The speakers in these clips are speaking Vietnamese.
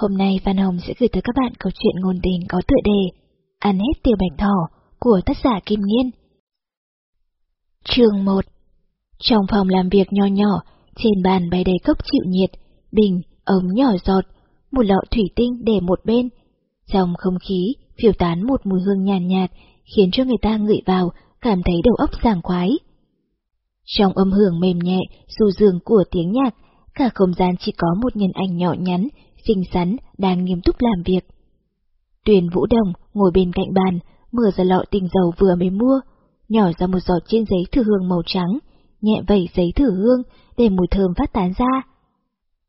Hôm nay Phan Hồng sẽ gửi tới các bạn câu chuyện ngôn tình có tựa đề Ăn hết tiểu bạch thỏ của tác giả Kim Nghiên. Chương 1 Trong phòng làm việc nho nhỏ, trên bàn bày đầy cốc chịu nhiệt, bình, ống nhỏ giọt, một lọ thủy tinh để một bên. Trong không khí, phiêu tán một mùi hương nhàn nhạt, nhạt, khiến cho người ta ngửi vào, cảm thấy đầu óc sảng khoái. Trong âm hưởng mềm nhẹ, du dương của tiếng nhạc, cả không gian chỉ có một nhân ảnh nhỏ nhắn, xinh xắn, đang nghiêm túc làm việc. Tuyền Vũ Đồng ngồi bên cạnh bàn, mở ra lọ tinh dầu vừa mới mua, nhỏ ra một giọt trên giấy thử hương màu trắng, nhẹ vẩy giấy thử hương để mùi thơm phát tán ra.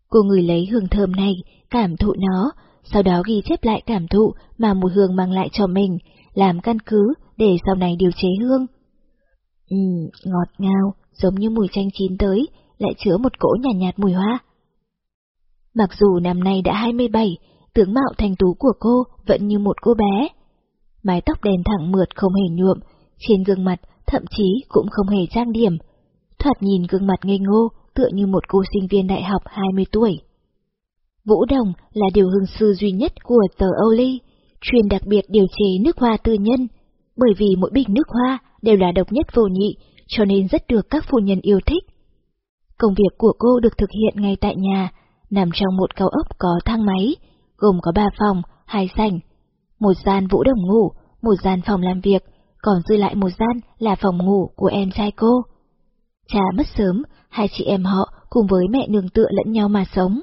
Cô người lấy hương thơm này, cảm thụ nó, sau đó ghi chép lại cảm thụ mà mùi hương mang lại cho mình, làm căn cứ để sau này điều chế hương. Ừm, ngọt ngào, giống như mùi chanh chín tới, lại chứa một cỗ nhàn nhạt, nhạt mùi hoa. Mặc dù năm nay đã 27, tướng mạo thành tú của cô vẫn như một cô bé. Mái tóc đen thẳng mượt không hề nhuộm, trên gương mặt thậm chí cũng không hề trang điểm. Thoạt nhìn gương mặt ngây ngô, tựa như một cô sinh viên đại học 20 tuổi. Vũ Đồng là điều hương sư duy nhất của tờ Âu Ly, chuyên đặc biệt điều chế nước hoa tư nhân, bởi vì mỗi bình nước hoa đều là độc nhất vô nhị, cho nên rất được các phu nhân yêu thích. Công việc của cô được thực hiện ngay tại nhà, nằm trong một cao ốc có thang máy, gồm có ba phòng, hai sảnh, một gian Vũ Đồng ngủ, một gian phòng làm việc, còn dư lại một gian là phòng ngủ của em trai cô. Cha mất sớm, hai chị em họ cùng với mẹ nương tựa lẫn nhau mà sống.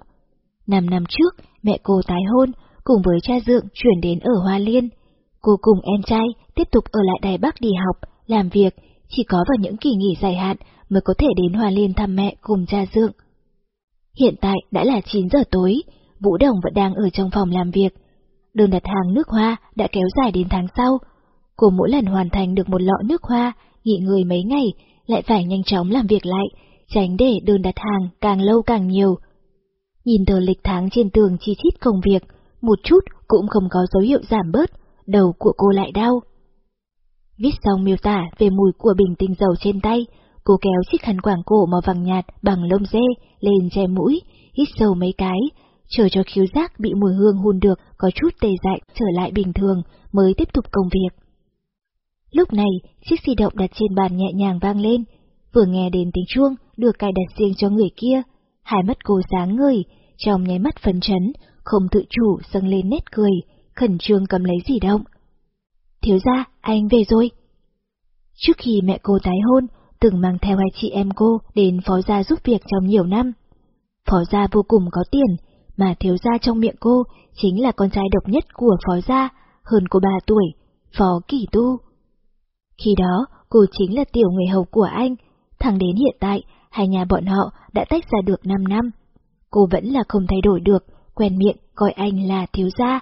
Năm năm trước, mẹ cô tái hôn, cùng với cha dượng chuyển đến ở Hoa Liên. Cô cùng em trai tiếp tục ở lại Đài Bắc đi học, làm việc, chỉ có vào những kỳ nghỉ dài hạn mới có thể đến Hoa Liên thăm mẹ cùng cha dượng. Hiện tại đã là 9 giờ tối, Vũ Đồng vẫn đang ở trong phòng làm việc. Đơn đặt hàng nước hoa đã kéo dài đến tháng sau. Cô mỗi lần hoàn thành được một lọ nước hoa, nghỉ người mấy ngày, lại phải nhanh chóng làm việc lại, tránh để đơn đặt hàng càng lâu càng nhiều. Nhìn tờ lịch tháng trên tường chi chít công việc, một chút cũng không có dấu hiệu giảm bớt, đầu của cô lại đau. Viết xong miêu tả về mùi của bình tinh dầu trên tay, cô kéo chiếc khăn quàng cổ màu vàng nhạt bằng lông dê lên che mũi, hít sâu mấy cái, chờ cho khiếu giác bị mùi hương hun được có chút tê dại trở lại bình thường mới tiếp tục công việc. Lúc này, chiếc di động đặt trên bàn nhẹ nhàng vang lên, vừa nghe đến tiếng chuông được cài đặt riêng cho người kia, hai mắt cô sáng ngời, trong nháy mắt phấn chấn, không tự chủ dâng lên nét cười, khẩn trương cầm lấy di động. Thiếu gia, anh về rồi. Trước khi mẹ cô tái hôn, từng mang theo hai chị em cô đến phó gia giúp việc trong nhiều năm. Phó gia vô cùng có tiền, mà thiếu gia trong miệng cô chính là con trai độc nhất của phó gia, hơn cô ba tuổi, phó kỳ tu. Khi đó, cô chính là tiểu người hầu của anh, thẳng đến hiện tại, hai nhà bọn họ đã tách ra được 5 năm. Cô vẫn là không thay đổi được, quen miệng gọi anh là thiếu gia.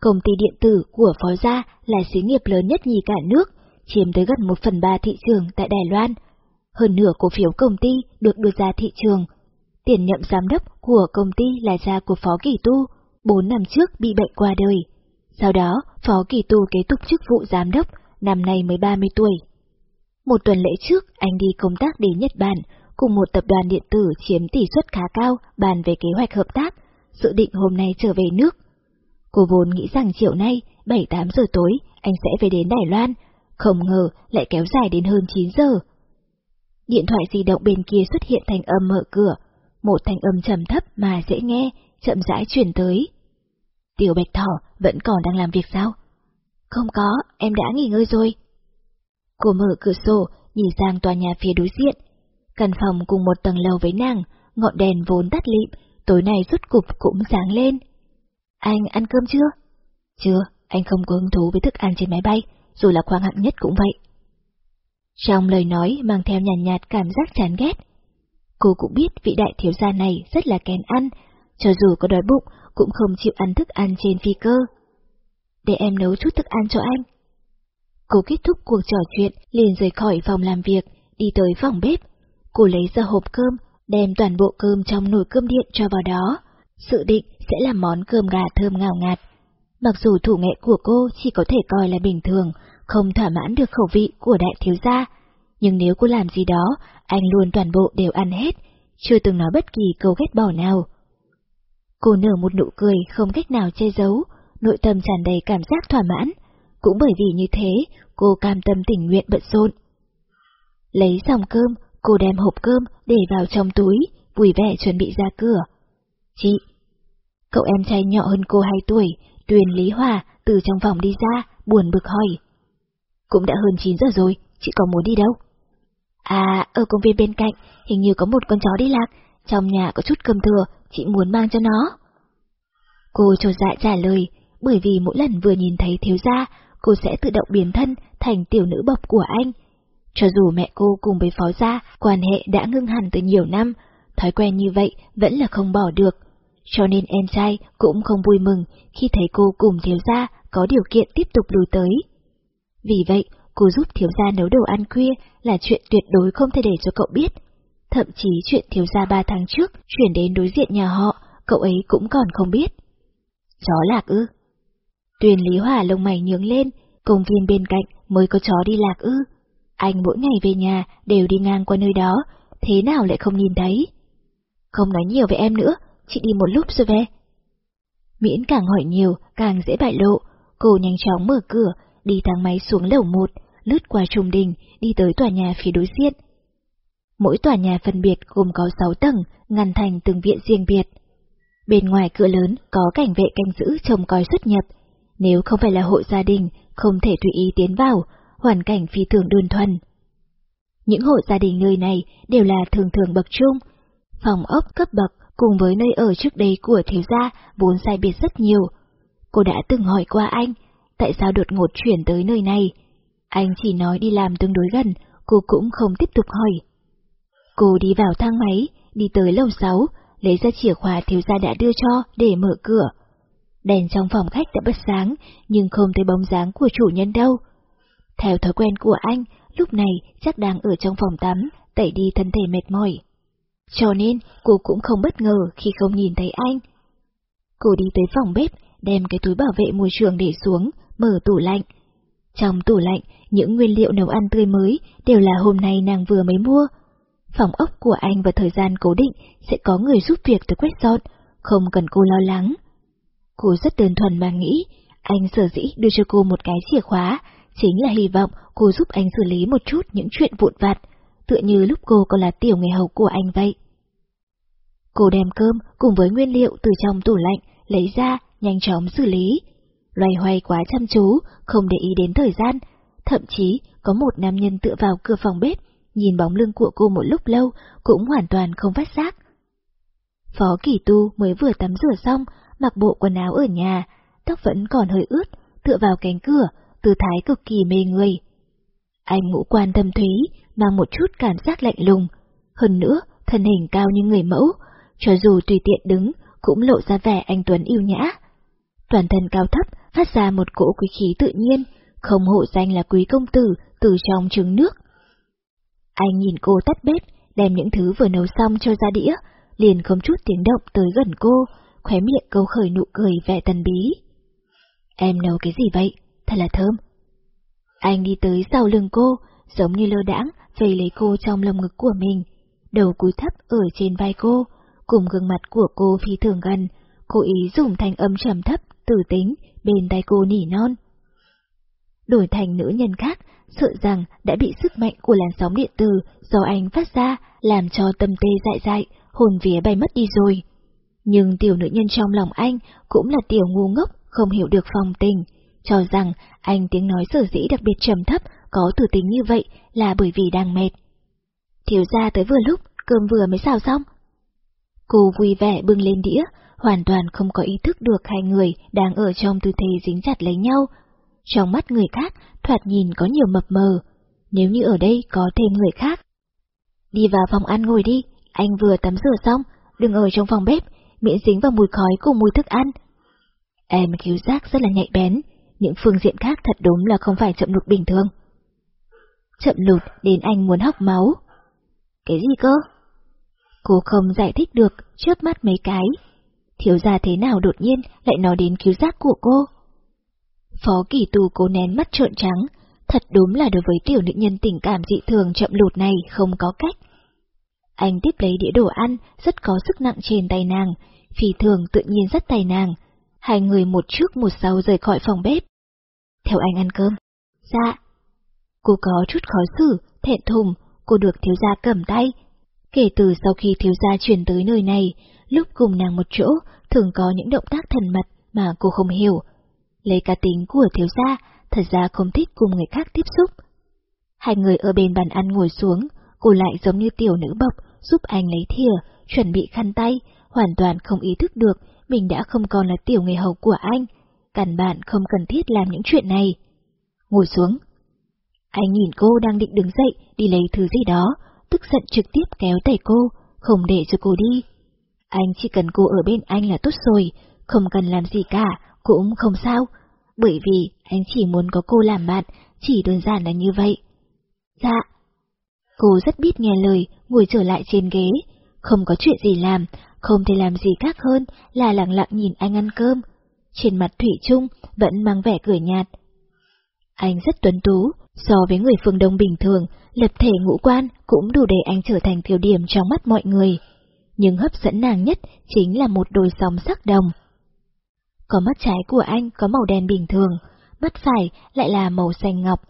Công ty điện tử của phó gia là xí nghiệp lớn nhất nhì cả nước, chiếm tới gần một phần ba thị trường tại Đài Loan. Hơn nửa cổ phiếu công ty được đưa ra thị trường. Tiền nhậm giám đốc của công ty là cha của Phó Kỳ Tu, bốn năm trước bị bệnh qua đời. Sau đó, Phó Kỳ Tu kế tục chức vụ giám đốc, năm nay mới 30 tuổi. Một tuần lễ trước, anh đi công tác đến Nhật Bản, cùng một tập đoàn điện tử chiếm tỷ suất khá cao bàn về kế hoạch hợp tác, dự định hôm nay trở về nước. Cô vốn nghĩ rằng chiều nay, 7-8 giờ tối, anh sẽ về đến Đài Loan, không ngờ lại kéo dài đến hơn 9 giờ. Điện thoại di động bên kia xuất hiện thành âm mở cửa, một thanh âm trầm thấp mà dễ nghe, chậm rãi truyền tới. Tiểu Bạch Thỏ vẫn còn đang làm việc sao? Không có, em đã nghỉ ngơi rồi. Cô mở cửa sổ, nhìn sang tòa nhà phía đối diện. Căn phòng cùng một tầng lầu với nàng, ngọn đèn vốn tắt lịm, tối nay rút cục cũng sáng lên. Anh ăn cơm chưa? Chưa, anh không có hứng thú với thức ăn trên máy bay, dù là khoan hạng nhất cũng vậy. Trong lời nói mang theo nhàn nhạt, nhạt cảm giác chán ghét. Cô cũng biết vị đại thiếu gia này rất là kén ăn, cho dù có đói bụng cũng không chịu ăn thức ăn trên phi cơ. Để em nấu chút thức ăn cho anh. Cô kết thúc cuộc trò chuyện, liền rời khỏi phòng làm việc, đi tới phòng bếp. Cô lấy ra hộp cơm, đem toàn bộ cơm trong nồi cơm điện cho vào đó. Sự định sẽ làm món cơm gà thơm ngào ngạt. Mặc dù thủ nghệ của cô chỉ có thể coi là bình thường, không thỏa mãn được khẩu vị của đại thiếu gia, nhưng nếu cô làm gì đó, anh luôn toàn bộ đều ăn hết, chưa từng nói bất kỳ câu ghét bỏ nào. Cô nở một nụ cười không cách nào che giấu, nội tâm tràn đầy cảm giác thỏa mãn. Cũng bởi vì như thế, cô cam tâm tình nguyện bận rộn. Lấy xong cơm, cô đem hộp cơm để vào trong túi, vui vẻ chuẩn bị ra cửa. Chị! Cậu em trai nhỏ hơn cô 2 tuổi, Tuyền Lý Hòa, từ trong phòng đi ra, buồn bực hỏi. Cũng đã hơn 9 giờ rồi, chị có muốn đi đâu? À, ở công viên bên cạnh, hình như có một con chó đi lạc, trong nhà có chút cơm thừa, chị muốn mang cho nó. Cô trột dạ trả lời, bởi vì mỗi lần vừa nhìn thấy thiếu gia, cô sẽ tự động biến thân thành tiểu nữ bộc của anh. Cho dù mẹ cô cùng với phó gia, quan hệ đã ngưng hẳn từ nhiều năm, thói quen như vậy vẫn là không bỏ được. Cho nên em trai cũng không vui mừng khi thấy cô cùng thiếu gia có điều kiện tiếp tục lùi tới. Vì vậy, cô giúp thiếu gia nấu đồ ăn khuya là chuyện tuyệt đối không thể để cho cậu biết. Thậm chí chuyện thiếu gia ba tháng trước chuyển đến đối diện nhà họ, cậu ấy cũng còn không biết. Chó lạc ư? Tuyền Lý Hòa lông mày nhướng lên, công viên bên cạnh mới có chó đi lạc ư. Anh mỗi ngày về nhà đều đi ngang qua nơi đó, thế nào lại không nhìn thấy? Không nói nhiều với em nữa, chị đi một lúc rồi về. Miễn càng hỏi nhiều, càng dễ bại lộ, cô nhanh chóng mở cửa, đi thang máy xuống lầu một, lướt qua trung đình, đi tới tòa nhà phía đối diện. Mỗi tòa nhà phân biệt gồm có 6 tầng, ngăn thành từng viện riêng biệt. Bên ngoài cửa lớn có cảnh vệ canh giữ trông coi xuất nhập. Nếu không phải là hộ gia đình, không thể tùy ý tiến vào, hoàn cảnh phi thường đơn thuần. Những hộ gia đình nơi này đều là thường thường bậc trung. Phòng ốc cấp bậc cùng với nơi ở trước đây của thiếu gia vốn sai biệt rất nhiều. Cô đã từng hỏi qua anh, tại sao đột ngột chuyển tới nơi này? Anh chỉ nói đi làm tương đối gần, cô cũng không tiếp tục hỏi. Cô đi vào thang máy, đi tới lầu 6, lấy ra chìa khóa thiếu gia đã đưa cho để mở cửa. Đèn trong phòng khách đã bật sáng, nhưng không thấy bóng dáng của chủ nhân đâu. Theo thói quen của anh, lúc này chắc đang ở trong phòng tắm, tẩy đi thân thể mệt mỏi. Cho nên cô cũng không bất ngờ khi không nhìn thấy anh. Cô đi tới phòng bếp, đem cái túi bảo vệ môi trường để xuống, mở tủ lạnh. Trong tủ lạnh, những nguyên liệu nấu ăn tươi mới đều là hôm nay nàng vừa mới mua. Phòng ốc của anh vào thời gian cố định sẽ có người giúp việc tới quét dọn, không cần cô lo lắng. Cô rất đơn thuần mà nghĩ, anh sở dĩ đưa cho cô một cái chìa khóa, chính là hy vọng cô giúp anh xử lý một chút những chuyện vụn vặt, tựa như lúc cô còn là tiểu người hầu của anh vậy. Cô đem cơm cùng với nguyên liệu từ trong tủ lạnh lấy ra, nhanh chóng xử lý. Loay hoay quá chăm chú, không để ý đến thời gian, thậm chí có một nam nhân tựa vào cửa phòng bếp, nhìn bóng lưng của cô một lúc lâu cũng hoàn toàn không phát giác. Phó Kỳ Tu mới vừa tắm rửa xong, mặc bộ quần áo ở nhà, tóc vẫn còn hơi ướt, tựa vào cánh cửa, tư thái cực kỳ mê người. Anh ngũ quan thâm thúy, mang một chút cảm giác lạnh lùng, hơn nữa, thân hình cao như người mẫu, cho dù tùy tiện đứng, cũng lộ ra vẻ anh Tuấn yêu nhã. Toàn thân cao thấp, phát ra một cỗ quý khí tự nhiên, không hộ danh là quý công tử từ trong trứng nước. Anh nhìn cô tắt bếp, đem những thứ vừa nấu xong cho ra đĩa, liền không chút tiếng động tới gần cô, khóe miệng câu khởi nụ cười vẻ tần bí. Em nấu cái gì vậy? Thật là thơm. Anh đi tới sau lưng cô, giống như lơ đãng, vây lấy cô trong lồng ngực của mình, đầu cúi thấp ở trên vai cô, cùng gương mặt của cô phi thường gần, cố ý dùng thanh âm trầm thấp, tử tính, bên tay cô nỉ non. Đổi thành nữ nhân khác, sợ rằng đã bị sức mạnh của làn sóng điện tử do anh phát ra làm cho tâm tê dại dại, hồn vía bay mất đi rồi. Nhưng tiểu nữ nhân trong lòng anh cũng là tiểu ngu ngốc, không hiểu được phòng tình, cho rằng anh tiếng nói sở dĩ đặc biệt trầm thấp, có tử tính như vậy là bởi vì đang mệt. Thiếu gia tới vừa lúc, cơm vừa mới xào xong. Cô vui vẻ bưng lên đĩa, hoàn toàn không có ý thức được hai người đang ở trong tư thế dính chặt lấy nhau. Trong mắt người khác, thoạt nhìn có nhiều mập mờ, nếu như ở đây có thêm người khác. Đi vào phòng ăn ngồi đi, anh vừa tắm rửa xong, đừng ở trong phòng bếp, miễn dính vào mùi khói cùng mùi thức ăn. Em cứu giác rất là nhạy bén, những phương diện khác thật đúng là không phải chậm lụt bình thường. Chậm lụt đến anh muốn hóc máu. Cái gì cơ? Cô không giải thích được, chớp mắt mấy cái. Thiếu gia thế nào đột nhiên lại nói đến cứu giác của cô? Phó kỳ tù cố nén mắt trợn trắng, thật đúng là đối với tiểu nữ nhân tình cảm dị thường chậm lụt này không có cách. Anh tiếp lấy đĩa đồ ăn, rất có sức nặng trên tay nàng, phi thường tự nhiên rất tay nàng. Hai người một trước một sau rời khỏi phòng bếp. Theo anh ăn cơm. Dạ. Cô có chút khó xử, thẹn thùng, cô được thiếu gia cầm tay. Kể từ sau khi thiếu gia chuyển tới nơi này, lúc cùng nàng một chỗ, thường có những động tác thần mật mà cô không hiểu. Lấy cá tính của thiếu gia, thật ra không thích cùng người khác tiếp xúc. Hai người ở bên bàn ăn ngồi xuống, cô lại giống như tiểu nữ bộc, giúp anh lấy thìa, chuẩn bị khăn tay, hoàn toàn không ý thức được mình đã không còn là tiểu người hầu của anh. Cản bạn không cần thiết làm những chuyện này. Ngồi xuống. Anh nhìn cô đang định đứng dậy đi lấy thứ gì đó, tức giận trực tiếp kéo tay cô, không để cho cô đi. Anh chỉ cần cô ở bên anh là tốt rồi, không cần làm gì cả, cũng không sao, bởi vì anh chỉ muốn có cô làm bạn, chỉ đơn giản là như vậy. Dạ. Cô rất biết nghe lời, ngồi trở lại trên ghế, không có chuyện gì làm, không thể làm gì khác hơn là lặng lặng nhìn anh ăn cơm. Trên mặt Thủy Trung vẫn mang vẻ cười nhạt. Anh rất tuấn tú, so với người phương Đông bình thường, lập thể ngũ quan cũng đủ để anh trở thành tiêu điểm trong mắt mọi người. Nhưng hấp dẫn nàng nhất chính là một đôi sóng sắc đồng. Có mắt trái của anh có màu đen bình thường, mắt phải lại là màu xanh ngọc.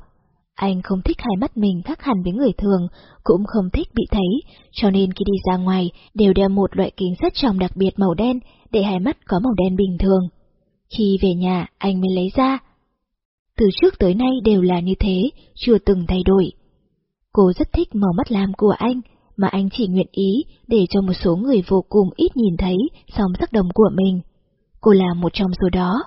Anh không thích hai mắt mình khác hẳn với người thường, cũng không thích bị thấy, cho nên khi đi ra ngoài đều đeo một loại kính rất trọng đặc biệt màu đen để hai mắt có màu đen bình thường. Khi về nhà anh mới lấy ra. Từ trước tới nay đều là như thế, chưa từng thay đổi. Cô rất thích màu mắt lam của anh, mà anh chỉ nguyện ý để cho một số người vô cùng ít nhìn thấy song sắc đồng của mình cô là một trong số đó.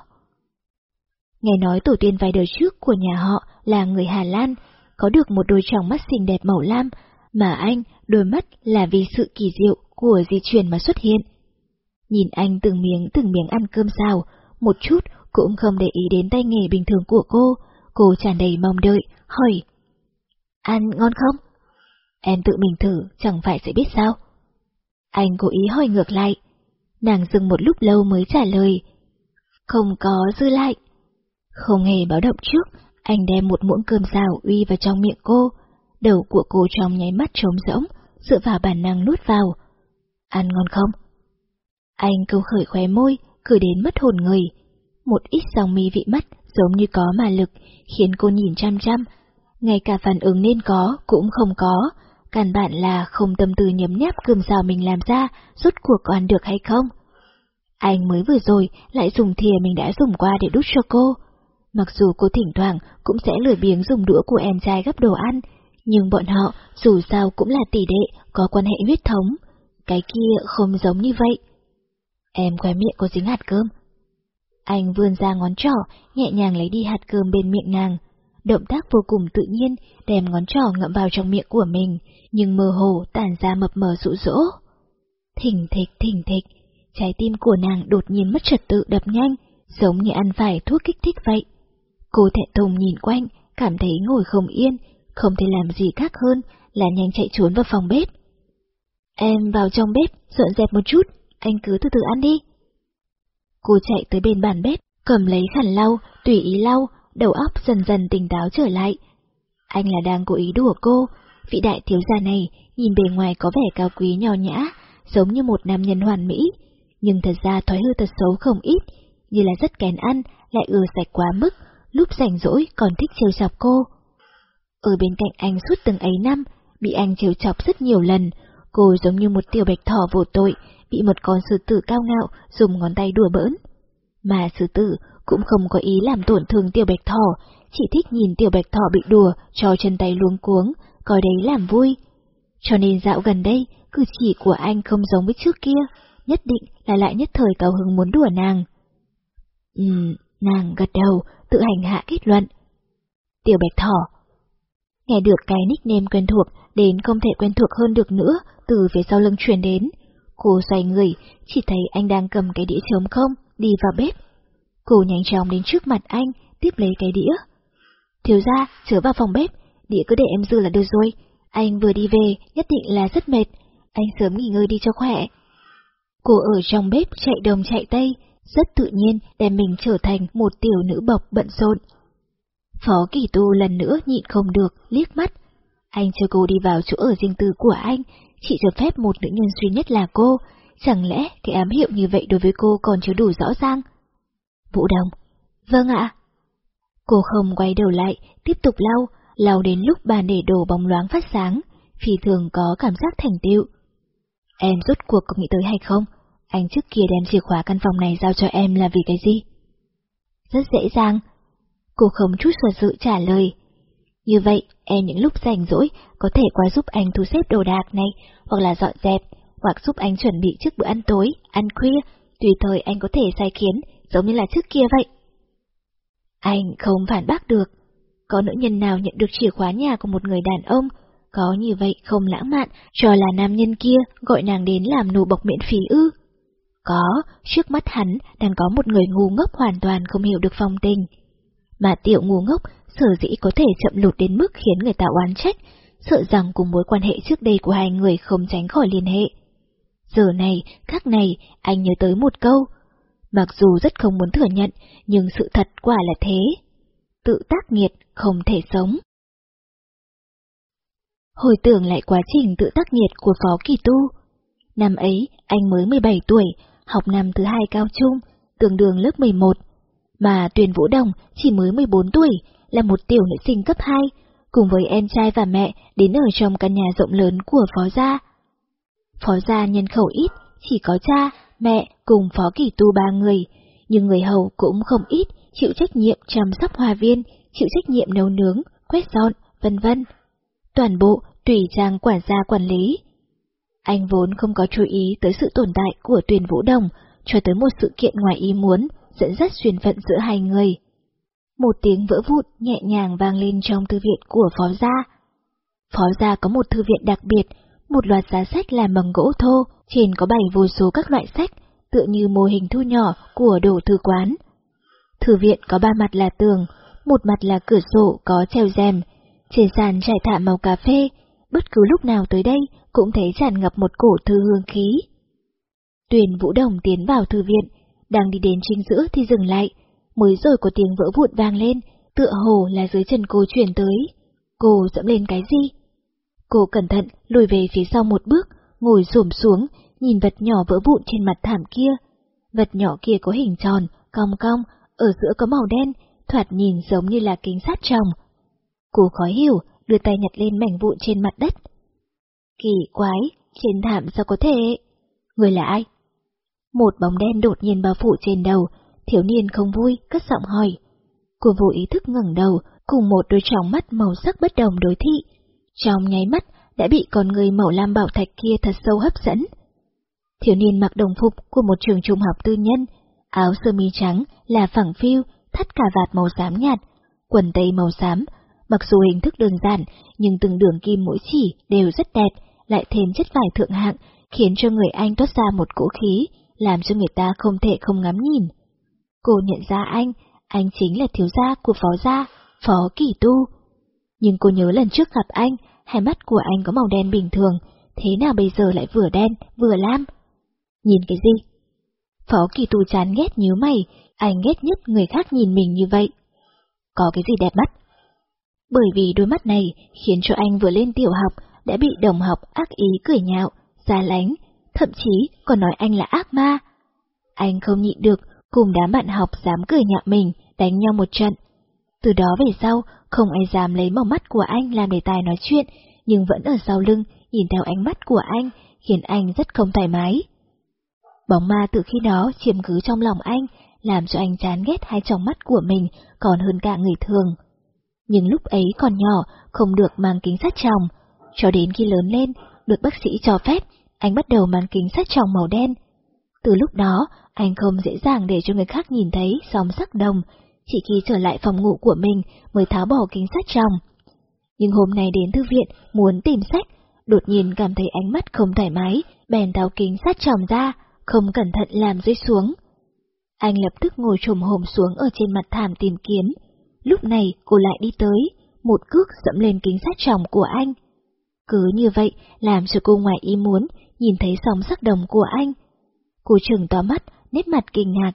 Nghe nói tổ tiên vài đời trước của nhà họ là người Hà Lan, có được một đôi tròng mắt xinh đẹp màu lam, mà anh, đôi mắt là vì sự kỳ diệu của di truyền mà xuất hiện. Nhìn anh từng miếng từng miếng ăn cơm xào, một chút cũng không để ý đến tay nghề bình thường của cô, cô tràn đầy mong đợi, hỏi. Ăn ngon không? Em tự mình thử, chẳng phải sẽ biết sao. Anh cố ý hỏi ngược lại. Nàng dừng một lúc lâu mới trả lời. Không có dư lại. Không hề báo động trước, anh đem một muỗng cơm xào uy vào trong miệng cô. Đầu của cô trong nháy mắt trống rỗng, dựa vào bản năng nuốt vào. Ăn ngon không? Anh câu khởi khóe môi, cười đến mất hồn người. Một ít dòng mi vị mắt giống như có mà lực, khiến cô nhìn chăm chăm. Ngay cả phản ứng nên có cũng không có, Căn bản là không tâm tư nhấm nháp cơm xào mình làm ra, rốt cuộc có ăn được hay không. Anh mới vừa rồi lại dùng thìa mình đã dùng qua để đút cho cô. Mặc dù cô thỉnh thoảng cũng sẽ lười biếng dùng đũa của em trai gấp đồ ăn, nhưng bọn họ dù sao cũng là tỷ đệ, có quan hệ huyết thống. Cái kia không giống như vậy. Em khóe miệng có dính hạt cơm. Anh vươn ra ngón trỏ, nhẹ nhàng lấy đi hạt cơm bên miệng nàng. Động tác vô cùng tự nhiên, đem ngón trỏ ngậm vào trong miệng của mình, nhưng mơ hồ tản ra mập mờ rụ rỗ. Thỉnh thịch thỉnh thịch, trái tim của nàng đột nhiên mất trật tự đập nhanh, giống như ăn phải thuốc kích thích vậy. Cô thẹn thùng nhìn quanh, cảm thấy ngồi không yên, không thể làm gì khác hơn là nhanh chạy trốn vào phòng bếp. Em vào trong bếp, dọn dẹp một chút, anh cứ từ từ ăn đi. Cô chạy tới bên bàn bếp, cầm lấy khăn lau, tùy ý lau, đầu óc dần dần tỉnh táo trở lại. Anh là đang cố ý đùa cô, vị đại thiếu gia này nhìn bề ngoài có vẻ cao quý nho nhã, giống như một nam nhân hoàn mỹ, nhưng thật ra thói hư tật xấu không ít, như là rất kén ăn, lại ưa sạch quá mức, lúc rảnh rỗi còn thích trêu chọc cô. Ở bên cạnh anh suốt từng ấy năm, bị anh trêu chọc rất nhiều lần, cô giống như một tiểu bạch thỏ vô tội, bị một con sư tử cao ngạo dùng ngón tay đùa bỡn. Mà sư tử cũng không có ý làm tổn thương tiểu bạch thỏ, chỉ thích nhìn tiểu bạch thỏ bị đùa cho chân tay luống cuống, coi đấy làm vui. Cho nên dạo gần đây, cử chỉ của anh không giống với trước kia, nhất định là lại nhất thời cao hứng muốn đùa nàng. Ừm, nàng gật đầu, tự hành hạ kết luận. Tiểu bạch thỏ. Nghe được cái nickname quen thuộc đến không thể quen thuộc hơn được nữa từ phía sau lưng truyền đến. Cô xoay người, chỉ thấy anh đang cầm cái đĩa trống không, đi vào bếp. Cô nhanh chóng đến trước mặt anh, tiếp lấy cái đĩa. Thiếu ra, trở vào phòng bếp, Địa cứ để em dư là được rồi. Anh vừa đi về, nhất định là rất mệt. Anh sớm nghỉ ngơi đi cho khỏe. Cô ở trong bếp chạy đông chạy tây, rất tự nhiên đem mình trở thành một tiểu nữ bộc bận rộn. Phó kỳ tu lần nữa nhịn không được, liếc mắt. Anh cho cô đi vào chỗ ở riêng tư của anh, chỉ cho phép một nữ nhân duy nhất là cô, Chẳng lẽ cái ám hiệu như vậy đối với cô còn chưa đủ rõ ràng? Vũ Đồng. Vâng ạ. Cô không quay đầu lại, tiếp tục lau, lau đến lúc bà để đồ bóng loáng phát sáng, phi thường có cảm giác thành tựu. Em rốt cuộc có nghĩ tới hay không? Anh trước kia đem chìa khóa căn phòng này giao cho em là vì cái gì? Rất dễ dàng. Cô không chút suy dự trả lời. Như vậy, em những lúc rảnh rỗi có thể qua giúp anh thu xếp đồ đạc này, hoặc là dọn dẹp, hoặc giúp anh chuẩn bị trước bữa ăn tối, ăn khuya, tùy thời anh có thể sai khiến, giống như là trước kia vậy. Anh không phản bác được. Có nữ nhân nào nhận được chìa khóa nhà của một người đàn ông, có như vậy không lãng mạn, cho là nam nhân kia gọi nàng đến làm nô bọc miễn phí ư. Có, trước mắt hắn đang có một người ngu ngốc hoàn toàn không hiểu được phong tình. Mà tiểu ngu ngốc sở dĩ có thể chậm lụt đến mức khiến người ta oán trách, sợ rằng cùng mối quan hệ trước đây của hai người không tránh khỏi liên hệ. Giờ này, khác này, anh nhớ tới một câu. Mặc dù rất không muốn thừa nhận, nhưng sự thật quả là thế. Tự tác nghiệt, không thể sống. Hồi tưởng lại quá trình tự tác nghiệt của Phó Kỳ Tu. Năm ấy, anh mới 17 tuổi, học năm thứ hai cao trung, tương đương lớp 11. Mà Tuyền Vũ Đồng chỉ mới 14 tuổi, là một tiểu nữ sinh cấp 2, cùng với em trai và mẹ đến ở trong căn nhà rộng lớn của Phó Gia. Phó Gia nhân khẩu ít, chỉ có cha, mẹ cùng Phó Kỳ Tu ba người, nhưng người hầu cũng không ít, chịu trách nhiệm chăm sóc hòa viên, chịu trách nhiệm nấu nướng, quét dọn, vân vân. Toàn bộ tùy trang quản gia quản lý. Anh vốn không có chú ý tới sự tồn tại của Tuyền Vũ Đồng, cho tới một sự kiện ngoài ý muốn, dẫn dắt xuyên phận giữa hai người. Một tiếng vỡ vụn nhẹ nhàng vang lên trong thư viện của Phó Gia. Phó Gia có một thư viện đặc biệt, một loạt giá sách làm bằng gỗ thô, trên có bày vô số các loại sách, tựa như mô hình thu nhỏ của đồ thư quán. Thư viện có ba mặt là tường, một mặt là cửa sổ có treo rèm, trên sàn trải thảm màu cà phê, bất cứ lúc nào tới đây cũng thấy tràn ngập một cổ thư hương khí. Tuyền Vũ Đồng tiến vào thư viện, đang đi đến chính giữa thì dừng lại, mới rồi có tiếng vỡ vụn vang lên, tựa hồ là dưới chân cô chuyển tới. Cô dẫm lên cái gì? Cô cẩn thận lùi về phía sau một bước, ngồi xổm xuống, nhìn vật nhỏ vỡ vụn trên mặt thảm kia. Vật nhỏ kia có hình tròn, cong cong, ở giữa có màu đen, thoạt nhìn giống như là kính sát trồng. Cô khó hiểu, đưa tay nhặt lên mảnh vụn trên mặt đất. Kỳ quái, trên thảm sao có thể? Người là ai? Một bóng đen đột nhiên bao phủ trên đầu, thiếu niên không vui, cất giọng hỏi. Cô vô ý thức ngẩng đầu, cùng một đôi tròng mắt màu sắc bất đồng đối thị. Trong nháy mắt, đã bị con người màu lam bảo thạch kia thật sâu hấp dẫn. Thiếu niên mặc đồng phục của một trường trung học tư nhân, áo sơ mi trắng là phẳng phiu, thắt cà vạt màu xám nhạt, quần tây màu xám, mặc dù hình thức đơn giản, nhưng từng đường kim mỗi chỉ đều rất đẹp, lại thêm chất vải thượng hạng, khiến cho người anh toát ra một cỗ khí, làm cho người ta không thể không ngắm nhìn. Cô nhận ra anh, anh chính là thiếu gia của phó gia, phó kỳ tu. Nhưng cô nhớ lần trước gặp anh, hai mắt của anh có màu đen bình thường, thế nào bây giờ lại vừa đen, vừa lam? Nhìn cái gì? Phó kỳ tu chán ghét nhíu mày, anh ghét nhất người khác nhìn mình như vậy. Có cái gì đẹp mắt? Bởi vì đôi mắt này khiến cho anh vừa lên tiểu học đã bị đồng học ác ý cười nhạo, xa lánh, thậm chí còn nói anh là ác ma. Anh không nhịn được, cùng đám bạn học dám cười nhạo mình, đánh nhau một trận. Từ đó về sau, không ai dám lấy màu mắt của anh làm đề tài nói chuyện, nhưng vẫn ở sau lưng, nhìn theo ánh mắt của anh, khiến anh rất không thoải mái. Bóng ma từ khi đó chiếm cứ trong lòng anh, làm cho anh chán ghét hai tròng mắt của mình còn hơn cả người thường. Nhưng lúc ấy còn nhỏ, không được mang kính sát tròng. Cho đến khi lớn lên, được bác sĩ cho phép, anh bắt đầu mang kính sát tròng màu đen. Từ lúc đó, anh không dễ dàng để cho người khác nhìn thấy sóng sắc đồng, chỉ khi trở lại phòng ngủ của mình mới tháo bỏ kính sát tròng. Nhưng hôm nay đến thư viện muốn tìm sách, đột nhiên cảm thấy ánh mắt không thoải mái, bèn tháo kính sát tròng ra, không cẩn thận làm rơi xuống. Anh lập tức ngồi trồm hồn xuống ở trên mặt thảm tìm kiếm. Lúc này cô lại đi tới, một cước dẫm lên kính sát tròng của anh. Cứ như vậy làm cho cô ngoài ý muốn nhìn thấy sóng sắc đồng của anh. Cô trừng to mắt, nét mặt kinh ngạc,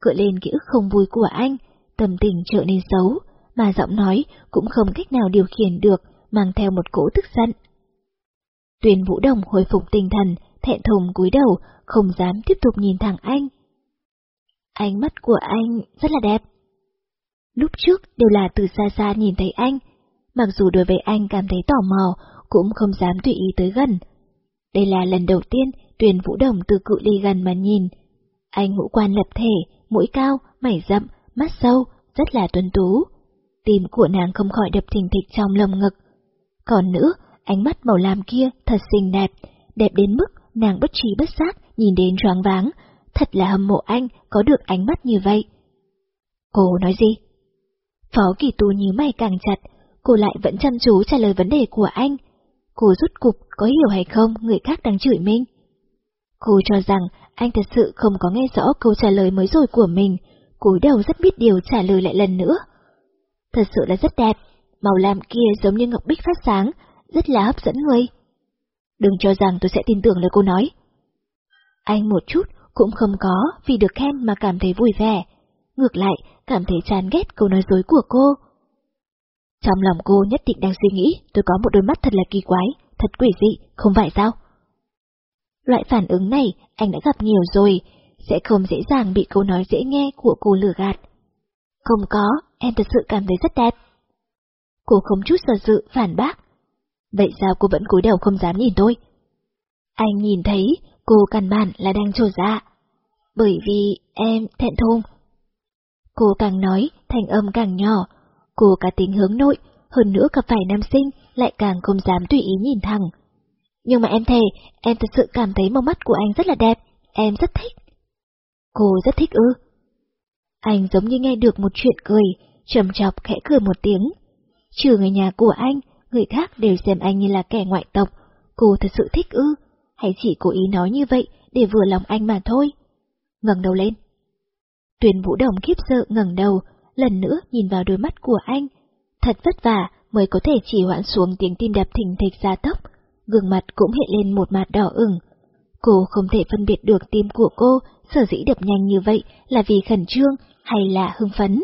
cựa lên ký ức không vui của anh, tâm tình trở nên xấu, mà giọng nói cũng không cách nào điều khiển được, mang theo một cỗ tức giận. Tuyền Vũ Đồng hồi phục tinh thần, thẹn thùng cúi đầu, không dám tiếp tục nhìn thẳng anh. Ánh mắt của anh rất là đẹp. Lúc trước đều là từ xa xa nhìn thấy anh, mặc dù đối với anh cảm thấy tò mò, cũng không dám tùy ý tới gần. Đây là lần đầu tiên Tuyền Vũ Đồng từ cự ly gần mà nhìn. Anh ngũ quan lập thể, mũi cao, mảy rậm, mắt sâu, rất là tuấn tú. Tim của nàng không khỏi đập thình thịch trong lồng ngực. Còn nữa, ánh mắt màu lam kia thật xinh đẹp, đẹp đến mức nàng bất trí bất giác nhìn đến choáng váng, thật là hâm mộ anh có được ánh mắt như vậy. Cô nói gì? Phó kỳ tù nhíu mày càng chặt, cô lại vẫn chăm chú trả lời vấn đề của anh. Cô rút cục có hiểu hay không người khác đang chửi mình? Cô cho rằng anh thật sự không có nghe rõ câu trả lời mới rồi của mình, cúi đầu rất biết điều trả lời lại lần nữa. Thật sự là rất đẹp, màu lam kia giống như ngọc bích phát sáng, rất là hấp dẫn người. Đừng cho rằng tôi sẽ tin tưởng lời cô nói. Anh một chút cũng không có vì được khen mà cảm thấy vui vẻ, ngược lại cảm thấy chán ghét câu nói dối của cô. Trong lòng cô nhất định đang suy nghĩ tôi có một đôi mắt thật là kỳ quái, thật quỷ dị, không phải sao? Loại phản ứng này anh đã gặp nhiều rồi, sẽ không dễ dàng bị câu nói dễ nghe của cô lừa gạt. Không có, em thật sự cảm thấy rất đẹp. Cô không chút sợ dự phản bác. Vậy sao cô vẫn cúi đầu không dám nhìn tôi? Anh nhìn thấy cô căn bản là đang trổ dạ. Bởi vì em thẹn thùng. Cô càng nói, thành âm càng nhỏ. Cô cả tính hướng nội, hơn nữa gặp phải nam sinh, lại càng không dám tùy ý nhìn thẳng. Nhưng mà em thề, em thật sự cảm thấy màu mắt của anh rất là đẹp, em rất thích. Cô rất thích ư. Anh giống như nghe được một chuyện cười, trầm chọc khẽ cười một tiếng. Trừ người nhà của anh, người khác đều xem anh như là kẻ ngoại tộc. Cô thật sự thích ư, hay chỉ cố ý nói như vậy để vừa lòng anh mà thôi. ngẩng đầu lên. Tuyền Vũ Đồng khiếp sợ ngẩng đầu, lần nữa nhìn vào đôi mắt của anh. Thật vất vả mới có thể chỉ hoãn xuống tiếng tim đập thình thịch ra tốc, gương mặt cũng hiện lên một mặt đỏ ửng. Cô không thể phân biệt được tim của cô sở dĩ đập nhanh như vậy là vì khẩn trương hay là hưng phấn.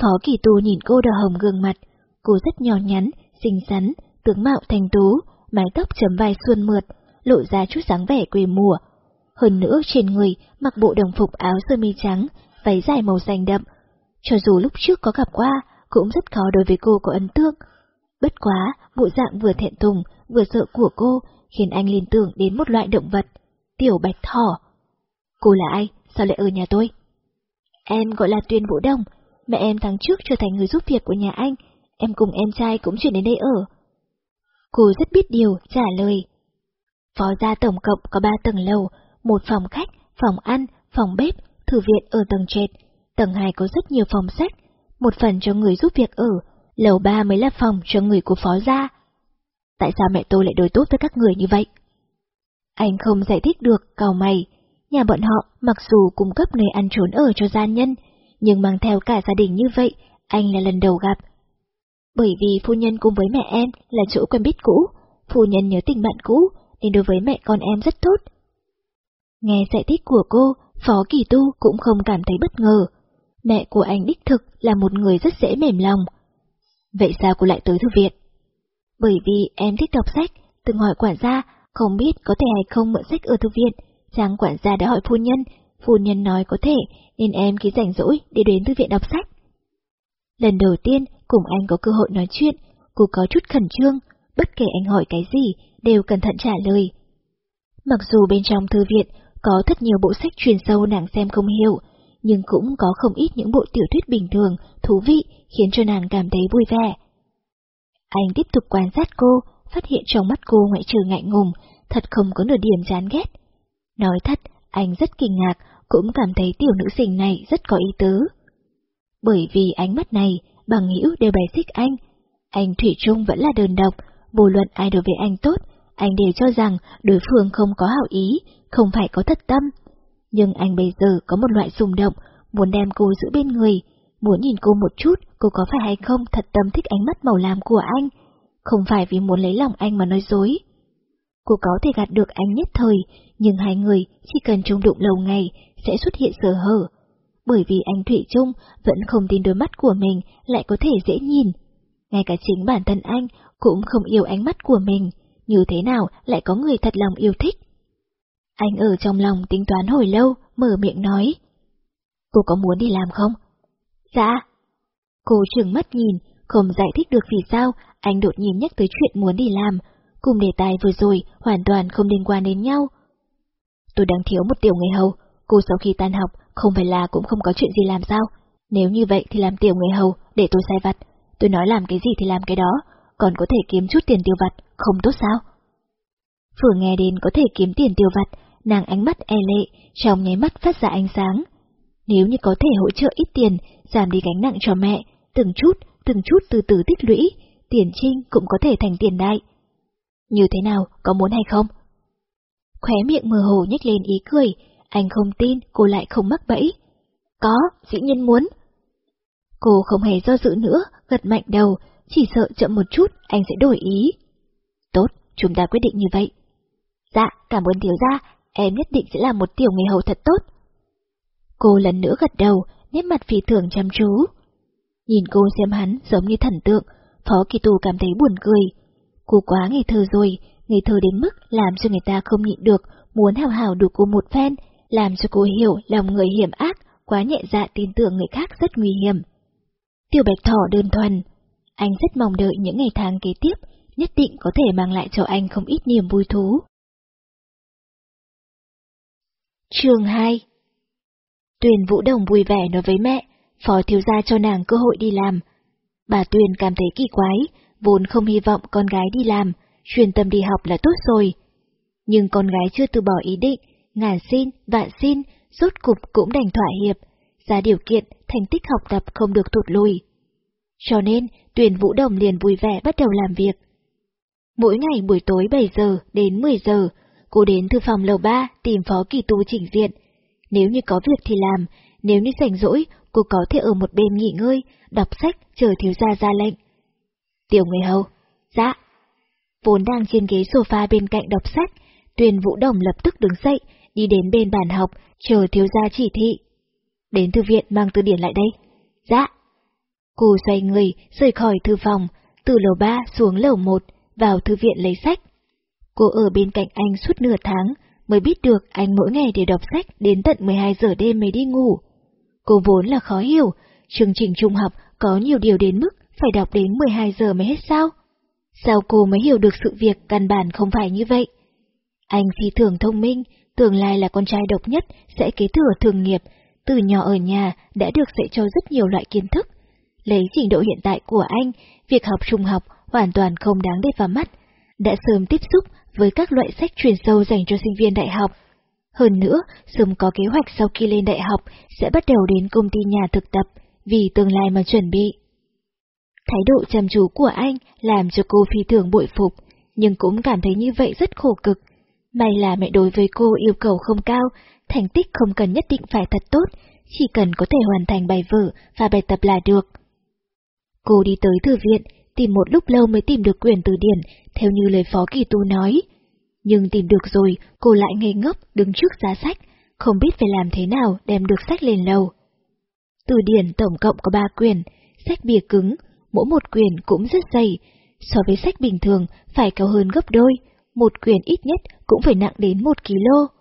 Phó kỳ tu nhìn cô đỏ hồng gương mặt, cô rất nhỏ nhắn, xinh xắn, tướng mạo thành tú, mái tóc chấm vai xuân mượt, lộ ra chút dáng vẻ quê mùa. Hơn nữa trên người mặc bộ đồng phục áo sơ mi trắng, váy dài màu xanh đậm. Cho dù lúc trước có gặp qua, cũng rất khó đối với cô có ấn tượng. Bất quá, bộ dạng vừa thẹn thùng, vừa sợ của cô khiến anh liên tưởng đến một loại động vật, tiểu bạch thỏ. Cô là ai? Sao lại ở nhà tôi? Em gọi là Tuyên Vũ Đông, mẹ em tháng trước trở thành người giúp việc của nhà anh, em cùng em trai cũng chuyển đến đây ở. Cô rất biết điều, trả lời. Phó gia tổng cộng có ba tầng lầu, một phòng khách, phòng ăn, phòng bếp, thư viện ở tầng trệt. Tầng hai có rất nhiều phòng sách, một phần cho người giúp việc ở, lầu ba mới là phòng cho người của phó gia. Tại sao mẹ tôi lại đối tốt với các người như vậy? Anh không giải thích được, cầu mày. Nhà bọn họ mặc dù cung cấp nơi ăn trốn ở cho gia nhân, nhưng mang theo cả gia đình như vậy, anh là lần đầu gặp. Bởi vì phu nhân cùng với mẹ em là chỗ quen biết cũ, phu nhân nhớ tình bạn cũ, nên đối với mẹ con em rất tốt. Nghe giải thích của cô, Phó Kỳ Tu cũng không cảm thấy bất ngờ. Mẹ của anh đích thực là một người rất dễ mềm lòng. Vậy sao cô lại tới thư viện? Bởi vì em thích đọc sách, từng hỏi quản gia, không biết có thể hay không mượn sách ở thư viện. Chàng quản gia đã hỏi phu nhân, phu nhân nói có thể, nên em cứ rảnh rỗi để đến thư viện đọc sách. Lần đầu tiên cùng anh có cơ hội nói chuyện, cô có chút khẩn trương, bất kể anh hỏi cái gì, đều cẩn thận trả lời. Mặc dù bên trong thư viện có rất nhiều bộ sách truyền sâu nàng xem không hiểu, nhưng cũng có không ít những bộ tiểu thuyết bình thường, thú vị, khiến cho nàng cảm thấy vui vẻ. Anh tiếp tục quan sát cô, phát hiện trong mắt cô ngoại trừ ngại ngùng, thật không có nửa điểm chán ghét. Nói thật, anh rất kinh ngạc, cũng cảm thấy tiểu nữ sinh này rất có ý tứ. Bởi vì ánh mắt này, bằng hữu đều bài xích anh. Anh Thủy Trung vẫn là đơn độc, vô luận ai đối với anh tốt, anh đều cho rằng đối phương không có hảo ý, không phải có thật tâm. Nhưng anh bây giờ có một loại rung động, muốn đem cô giữ bên người, muốn nhìn cô một chút, cô có phải hay không thật tâm thích ánh mắt màu lam của anh, không phải vì muốn lấy lòng anh mà nói dối. Cô có thể gạt được anh nhất thời, nhưng hai người chỉ cần chung đụng lâu ngày sẽ xuất hiện sờ hở. Bởi vì anh Thủy Trung vẫn không tin đôi mắt của mình lại có thể dễ nhìn. Ngay cả chính bản thân anh cũng không yêu ánh mắt của mình, như thế nào lại có người thật lòng yêu thích. Anh ở trong lòng tính toán hồi lâu, mở miệng nói. Cô có muốn đi làm không? Dạ. Cô trừng mắt nhìn, không giải thích được vì sao anh đột nhiên nhắc tới chuyện muốn đi làm, cùng đề tài vừa rồi hoàn toàn không liên quan đến nhau. Tôi đang thiếu một tiểu người hầu, cô sau khi tan học không phải là cũng không có chuyện gì làm sao? Nếu như vậy thì làm tiểu người hầu để tôi sai vặt, tôi nói làm cái gì thì làm cái đó, còn có thể kiếm chút tiền tiêu vặt, không tốt sao? Vừa nghe đến có thể kiếm tiền tiêu vặt, nàng ánh mắt e lệ, trong nháy mắt phát ra ánh sáng. Nếu như có thể hỗ trợ ít tiền, giảm đi gánh nặng cho mẹ, từng chút, từng chút từ từ tích lũy, tiền trinh cũng có thể thành tiền đại. Như thế nào, có muốn hay không? Khóe miệng mơ hồ nhếch lên ý cười, anh không tin cô lại không mắc bẫy. Có, dĩ nhiên muốn. Cô không hề do dự nữa, gật mạnh đầu, chỉ sợ chậm một chút anh sẽ đổi ý. Tốt, chúng ta quyết định như vậy. Dạ, cảm ơn thiếu gia, em nhất định sẽ là một tiểu người hầu thật tốt. Cô lần nữa gật đầu, nét mặt phi thường chăm chú. Nhìn cô xem hắn giống như thần tượng, Phó Kỳ Tù cảm thấy buồn cười. Cô quá ngây thơ rồi, ngây thơ đến mức làm cho người ta không nhịn được, muốn hào hào đủ cô một phen, làm cho cô hiểu lòng người hiểm ác, quá nhẹ dạ tin tưởng người khác rất nguy hiểm. Tiểu Bạch Thỏ đơn thuần, anh rất mong đợi những ngày tháng kế tiếp, nhất định có thể mang lại cho anh không ít niềm vui thú. Trường 2 Tuyền Vũ Đồng vui vẻ nói với mẹ, phó thiếu gia cho nàng cơ hội đi làm. Bà Tuyền cảm thấy kỳ quái, vốn không hy vọng con gái đi làm, truyền tâm đi học là tốt rồi. Nhưng con gái chưa từ bỏ ý định, ngàn xin, vạn xin, rốt cục cũng đành thỏa hiệp, ra điều kiện thành tích học tập không được thụt lùi. Cho nên, tuyển Vũ Đồng liền vui vẻ bắt đầu làm việc. Mỗi ngày buổi tối 7 giờ đến 10 giờ, cô đến thư phòng lầu 3 tìm phó kỳ tu chỉnh diện. Nếu như có việc thì làm, nếu như rảnh rỗi, cô có thể ở một bên nghỉ ngơi, đọc sách, chờ thiếu gia ra lệnh. Tiểu người hầu, dạ. Vốn đang trên ghế sofa bên cạnh đọc sách, tuyển Vũ Đồng lập tức đứng dậy, đi đến bên bàn học, chờ thiếu gia chỉ thị. Đến thư viện mang từ điển lại đây. Dạ. Cô xoay người, rời khỏi thư phòng, từ lầu ba xuống lầu một, vào thư viện lấy sách. Cô ở bên cạnh anh suốt nửa tháng, mới biết được anh mỗi ngày đều đọc sách đến tận 12 giờ đêm mới đi ngủ. Cô vốn là khó hiểu, chương trình trung học có nhiều điều đến mức phải đọc đến 12 giờ mới hết sao? Sao cô mới hiểu được sự việc căn bản không phải như vậy? Anh phi thường thông minh, tương lai là con trai độc nhất sẽ kế thừa thường nghiệp, từ nhỏ ở nhà đã được dạy cho rất nhiều loại kiến thức. Lấy trình độ hiện tại của anh, việc học trung học hoàn toàn không đáng để vào mắt, đã sớm tiếp xúc với các loại sách truyền sâu dành cho sinh viên đại học. Hơn nữa, sớm có kế hoạch sau khi lên đại học sẽ bắt đầu đến công ty nhà thực tập, vì tương lai mà chuẩn bị. Thái độ chăm chú của anh làm cho cô phi thường bội phục, nhưng cũng cảm thấy như vậy rất khổ cực. May là mẹ đối với cô yêu cầu không cao, thành tích không cần nhất định phải thật tốt, chỉ cần có thể hoàn thành bài vở và bài tập là được. Cô đi tới thư viện, tìm một lúc lâu mới tìm được quyển từ điển, theo như lời Phó Kỳ Tu nói. Nhưng tìm được rồi, cô lại ngây ngốc đứng trước giá sách, không biết phải làm thế nào đem được sách lên lầu. Từ điển tổng cộng có ba quyển, sách bìa cứng, mỗi một quyển cũng rất dày, so với sách bình thường phải cao hơn gấp đôi, một quyển ít nhất cũng phải nặng đến một kg.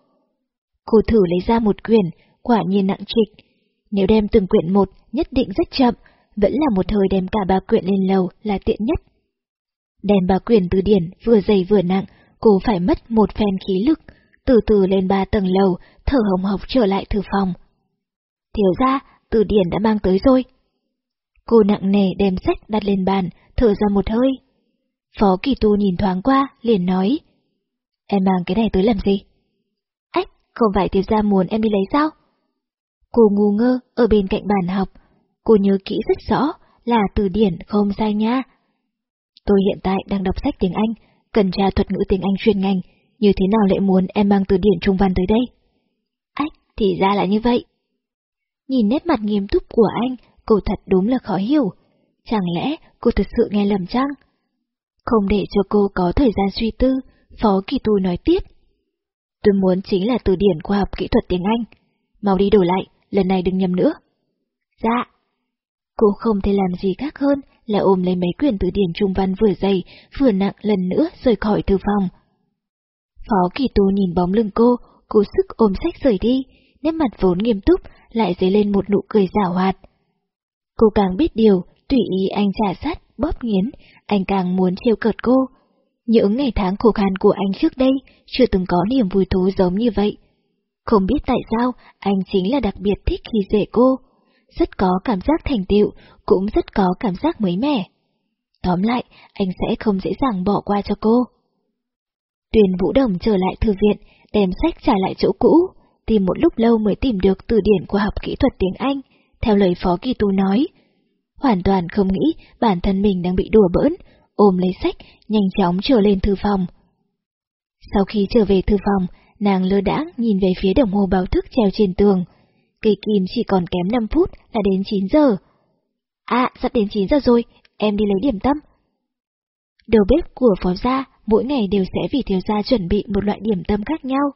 Cô thử lấy ra một quyển, quả nhiên nặng trịch. Nếu đem từng quyển một, nhất định rất chậm, vẫn là một thời đem cả ba quyển lên lầu là tiện nhất. Đem ba quyển từ điển vừa dày vừa nặng, cô phải mất một phen khí lực, từ từ lên ba tầng lầu, thở hồng hộc trở lại thư phòng. Thiếu ra, từ điển đã mang tới rồi. Cô nặng nề đem sách đặt lên bàn, thở ra một hơi. Phó kỳ tu nhìn thoáng qua, liền nói. Em mang cái này tới làm gì? Ách, không phải thiếu ra muốn em đi lấy sao? Cô ngu ngơ ở bên cạnh bàn học, cô nhớ kỹ rất rõ là từ điển không sai nha. Tôi hiện tại đang đọc sách tiếng Anh, cần tra thuật ngữ tiếng Anh chuyên ngành, như thế nào lại muốn em mang từ điển trung văn tới đây? Ách, thì ra là như vậy. Nhìn nét mặt nghiêm túc của anh, cô thật đúng là khó hiểu. Chẳng lẽ cô thật sự nghe lầm chăng? Không để cho cô có thời gian suy tư, Phó Kỳ Tu nói tiếp. Tôi muốn chính là từ điển khoa học kỹ thuật tiếng Anh. Mau đi đổi lại, lần này đừng nhầm nữa. Dạ. Cô không thể làm gì khác hơn là ôm lấy mấy quyển từ điển trung văn vừa dày, vừa nặng lần nữa rời khỏi thư phòng. Phó Kỳ Tu nhìn bóng lưng cô, cố sức ôm sách rời đi, nét mặt vốn nghiêm túc, lại dấy lên một nụ cười giả hoạt. Cô càng biết điều, tùy ý anh trả sát, bóp nghiến, anh càng muốn trêu cợt cô. Những ngày tháng khổ khăn của anh trước đây chưa từng có niềm vui thú giống như vậy. Không biết tại sao anh chính là đặc biệt thích khi dễ cô. Rất có cảm giác thành tựu, cũng rất có cảm giác mới mẻ. Tóm lại, anh sẽ không dễ dàng bỏ qua cho cô. Tuyền Vũ Đồng trở lại thư viện, đem sách trả lại chỗ cũ, tìm một lúc lâu mới tìm được từ điển của học kỹ thuật tiếng Anh, theo lời Phó Kỳ Tu nói. Hoàn toàn không nghĩ bản thân mình đang bị đùa bỡn, ôm lấy sách, nhanh chóng trở lên thư phòng. Sau khi trở về thư phòng, nàng lơ đãng nhìn về phía đồng hồ báo thức treo trên tường. Cây kim chỉ còn kém 5 phút là đến 9 giờ. À, sắp đến 9 giờ rồi, em đi lấy điểm tâm. Đầu bếp của phó gia mỗi ngày đều sẽ vì thiếu gia chuẩn bị một loại điểm tâm khác nhau.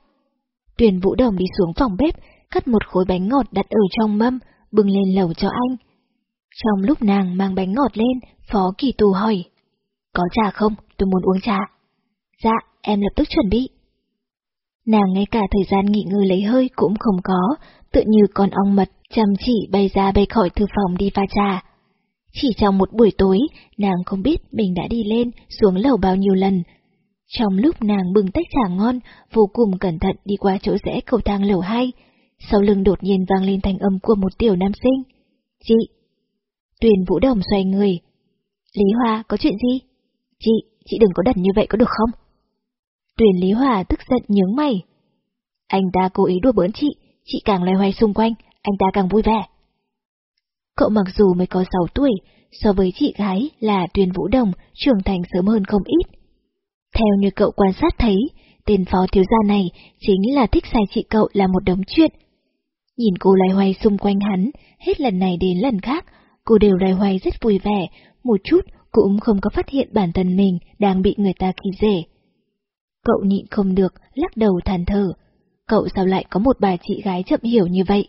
Tuyền Vũ Đồng đi xuống phòng bếp, cắt một khối bánh ngọt đặt ở trong mâm, bưng lên lầu cho anh. Trong lúc nàng mang bánh ngọt lên, Phó Kỳ Tù hỏi. Có trà không? Tôi muốn uống trà. Dạ, em lập tức chuẩn bị. Nàng ngay cả thời gian nghỉ ngơi lấy hơi cũng không có, tự như con ong mật chăm chỉ bay ra bay khỏi thư phòng đi pha trà. Chỉ trong một buổi tối, nàng không biết mình đã đi lên, xuống lầu bao nhiêu lần. Trong lúc nàng bưng tách trà ngon, vô cùng cẩn thận đi qua chỗ rẽ cầu thang lầu hai, sau lưng đột nhiên vang lên thanh âm của một tiểu nam sinh. Chị! Tuyền Vũ Đồng xoay người. Lý Hoa, có chuyện gì? Chị, chị đừng có đần như vậy có được không? Tuyền Lý Hòa tức giận nhướng mày. Anh ta cố ý đùa bỡn chị, chị càng loay hoay xung quanh, anh ta càng vui vẻ. Cậu mặc dù mới có 6 tuổi, so với chị gái là Tuyền Vũ Đồng trưởng thành sớm hơn không ít. Theo như cậu quan sát thấy, tên phó thiếu gia này chính là thích sai chị cậu là một đống chuyện. Nhìn cô loay hoay xung quanh hắn, hết lần này đến lần khác, cô đều loay hoay rất vui vẻ, một chút cũng không có phát hiện bản thân mình đang bị người ta khi dễ. Cậu nhịn không được, lắc đầu than thở. Cậu sao lại có một bà chị gái chậm hiểu như vậy?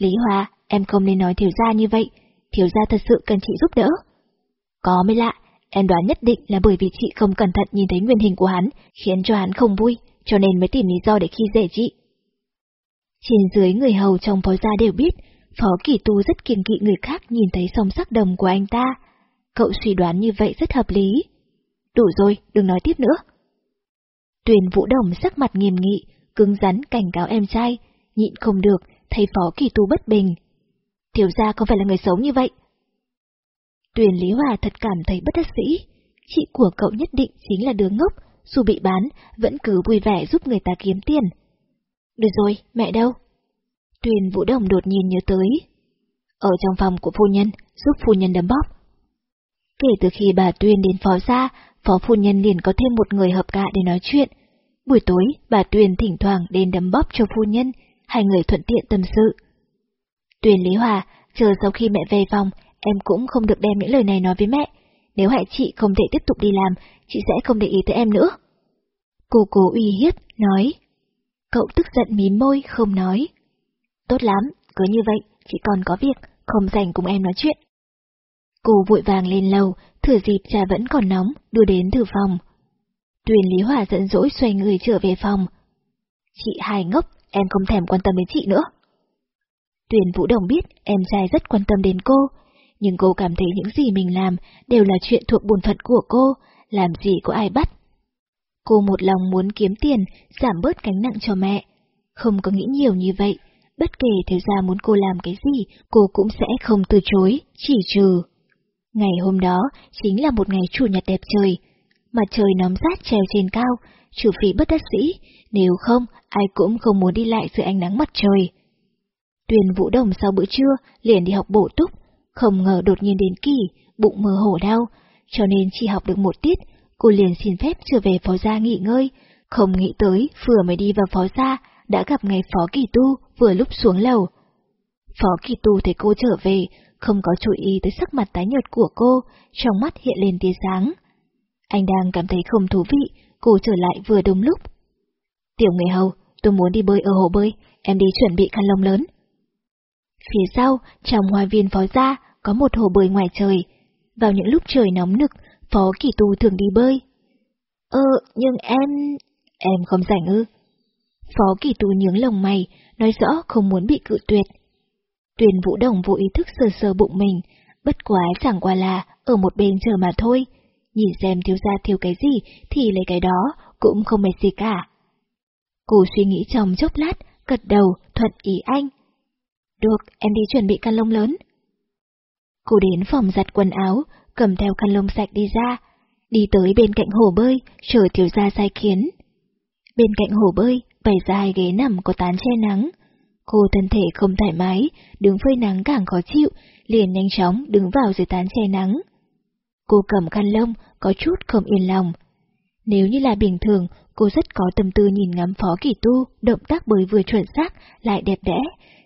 Lý Hoa, em không nên nói thiếu gia như vậy, thiếu gia thật sự cần chị giúp đỡ. Có mới lạ, em đoán nhất định là bởi vì chị không cẩn thận nhìn thấy nguyên hình của hắn, khiến cho hắn không vui, cho nên mới tìm lý do để khi dễ chị. Trên dưới người hầu trong phó gia đều biết, phó kỳ tu rất kiên kỵ người khác nhìn thấy song sắc đồng của anh ta. Cậu suy đoán như vậy rất hợp lý. Đủ rồi, đừng nói tiếp nữa. Tuyền Vũ Đồng sắc mặt nghiêm nghị, cứng rắn cảnh cáo em trai, nhịn không được, thấy phó kỳ tu bất bình. Thiếu gia không phải là người xấu như vậy. Tuyền Lý Hòa thật cảm thấy bất đắc sĩ, chị của cậu nhất định chính là đứa ngốc, dù bị bán, vẫn cứ vui vẻ giúp người ta kiếm tiền. Được rồi, mẹ đâu? Tuyền Vũ Đồng đột nhiên nhớ tới. Ở trong phòng của phu nhân, giúp phu nhân đấm bóp. Kể từ khi bà Tuyền đến phó gia, phó phu nhân liền có thêm một người hợp cạ để nói chuyện. Buổi tối, bà Tuyền thỉnh thoảng đến đấm bóp cho phu nhân, hai người thuận tiện tâm sự. Tuyền Lý Hòa, chờ sau khi mẹ về phòng, em cũng không được đem những lời này nói với mẹ. Nếu hại chị không thể tiếp tục đi làm, chị sẽ không để ý tới em nữa. Cô cố uy hiếp, nói. Cậu tức giận mím môi, không nói. Tốt lắm, cứ như vậy, chị còn có việc, không dành cùng em nói chuyện. Cô vội vàng lên lầu, thừa dịp trà vẫn còn nóng, đưa đến thư phòng. Tuyền Lý Hòa giận dỗi xoay người trở về phòng. Chị hài ngốc, em không thèm quan tâm đến chị nữa. Tuyền Vũ Đồng biết em trai rất quan tâm đến cô, nhưng cô cảm thấy những gì mình làm đều là chuyện thuộc bổn phận của cô, làm gì có ai bắt. Cô một lòng muốn kiếm tiền, giảm bớt gánh nặng cho mẹ. Không có nghĩ nhiều như vậy, bất kể thiếu gia muốn cô làm cái gì, cô cũng sẽ không từ chối, chỉ trừ. Ngày hôm đó chính là một ngày chủ nhật đẹp trời. Mặt trời nóng rát treo trên cao, trừ phi bất đắc sĩ, nếu không, ai cũng không muốn đi lại dưới ánh nắng mặt trời. Tuyền Vũ Đồng sau bữa trưa liền đi học bổ túc, không ngờ đột nhiên đến kỳ, bụng mơ hổ đau, cho nên chỉ học được một tiết, cô liền xin phép trở về phó gia nghỉ ngơi, không nghĩ tới vừa mới đi vào phó gia, đã gặp ngày phó kỳ tu vừa lúc xuống lầu. Phó kỳ tu thấy cô trở về, không có chú ý tới sắc mặt tái nhợt của cô, trong mắt hiện lên tia sáng. Anh đang cảm thấy không thú vị, cô trở lại vừa đúng lúc. Tiểu người hầu, tôi muốn đi bơi ở hồ bơi, em đi chuẩn bị khăn lông lớn. Phía sau, trong hoa viên phó gia, có một hồ bơi ngoài trời. Vào những lúc trời nóng nực, phó kỳ tu thường đi bơi. Ơ, nhưng em... Em không rảnh ư? Phó kỳ tu nhướng lồng mày, nói rõ không muốn bị cự tuyệt. Tuyền Vũ Đồng vô ý thức sờ sờ bụng mình, bất quá chẳng qua là ở một bên chờ mà thôi. Nhìn xem thiếu gia thiếu cái gì thì lấy cái đó, cũng không mệt gì cả. Cô suy nghĩ trong chốc lát, gật đầu, thuận ý anh. Được, em đi chuẩn bị khăn lông lớn. Cô đến phòng giặt quần áo, cầm theo khăn lông sạch đi ra, đi tới bên cạnh hồ bơi, chờ thiếu gia sai khiến. Bên cạnh hồ bơi, bày ra hai ghế nằm có tán che nắng. Cô thân thể không thoải mái, đứng phơi nắng càng khó chịu, liền nhanh chóng đứng vào dưới tán che nắng. Cô cầm khăn lông, có chút không yên lòng. Nếu như là bình thường, cô rất có tâm tư nhìn ngắm phó kỳ tu, động tác bơi vừa chuẩn xác, lại đẹp đẽ.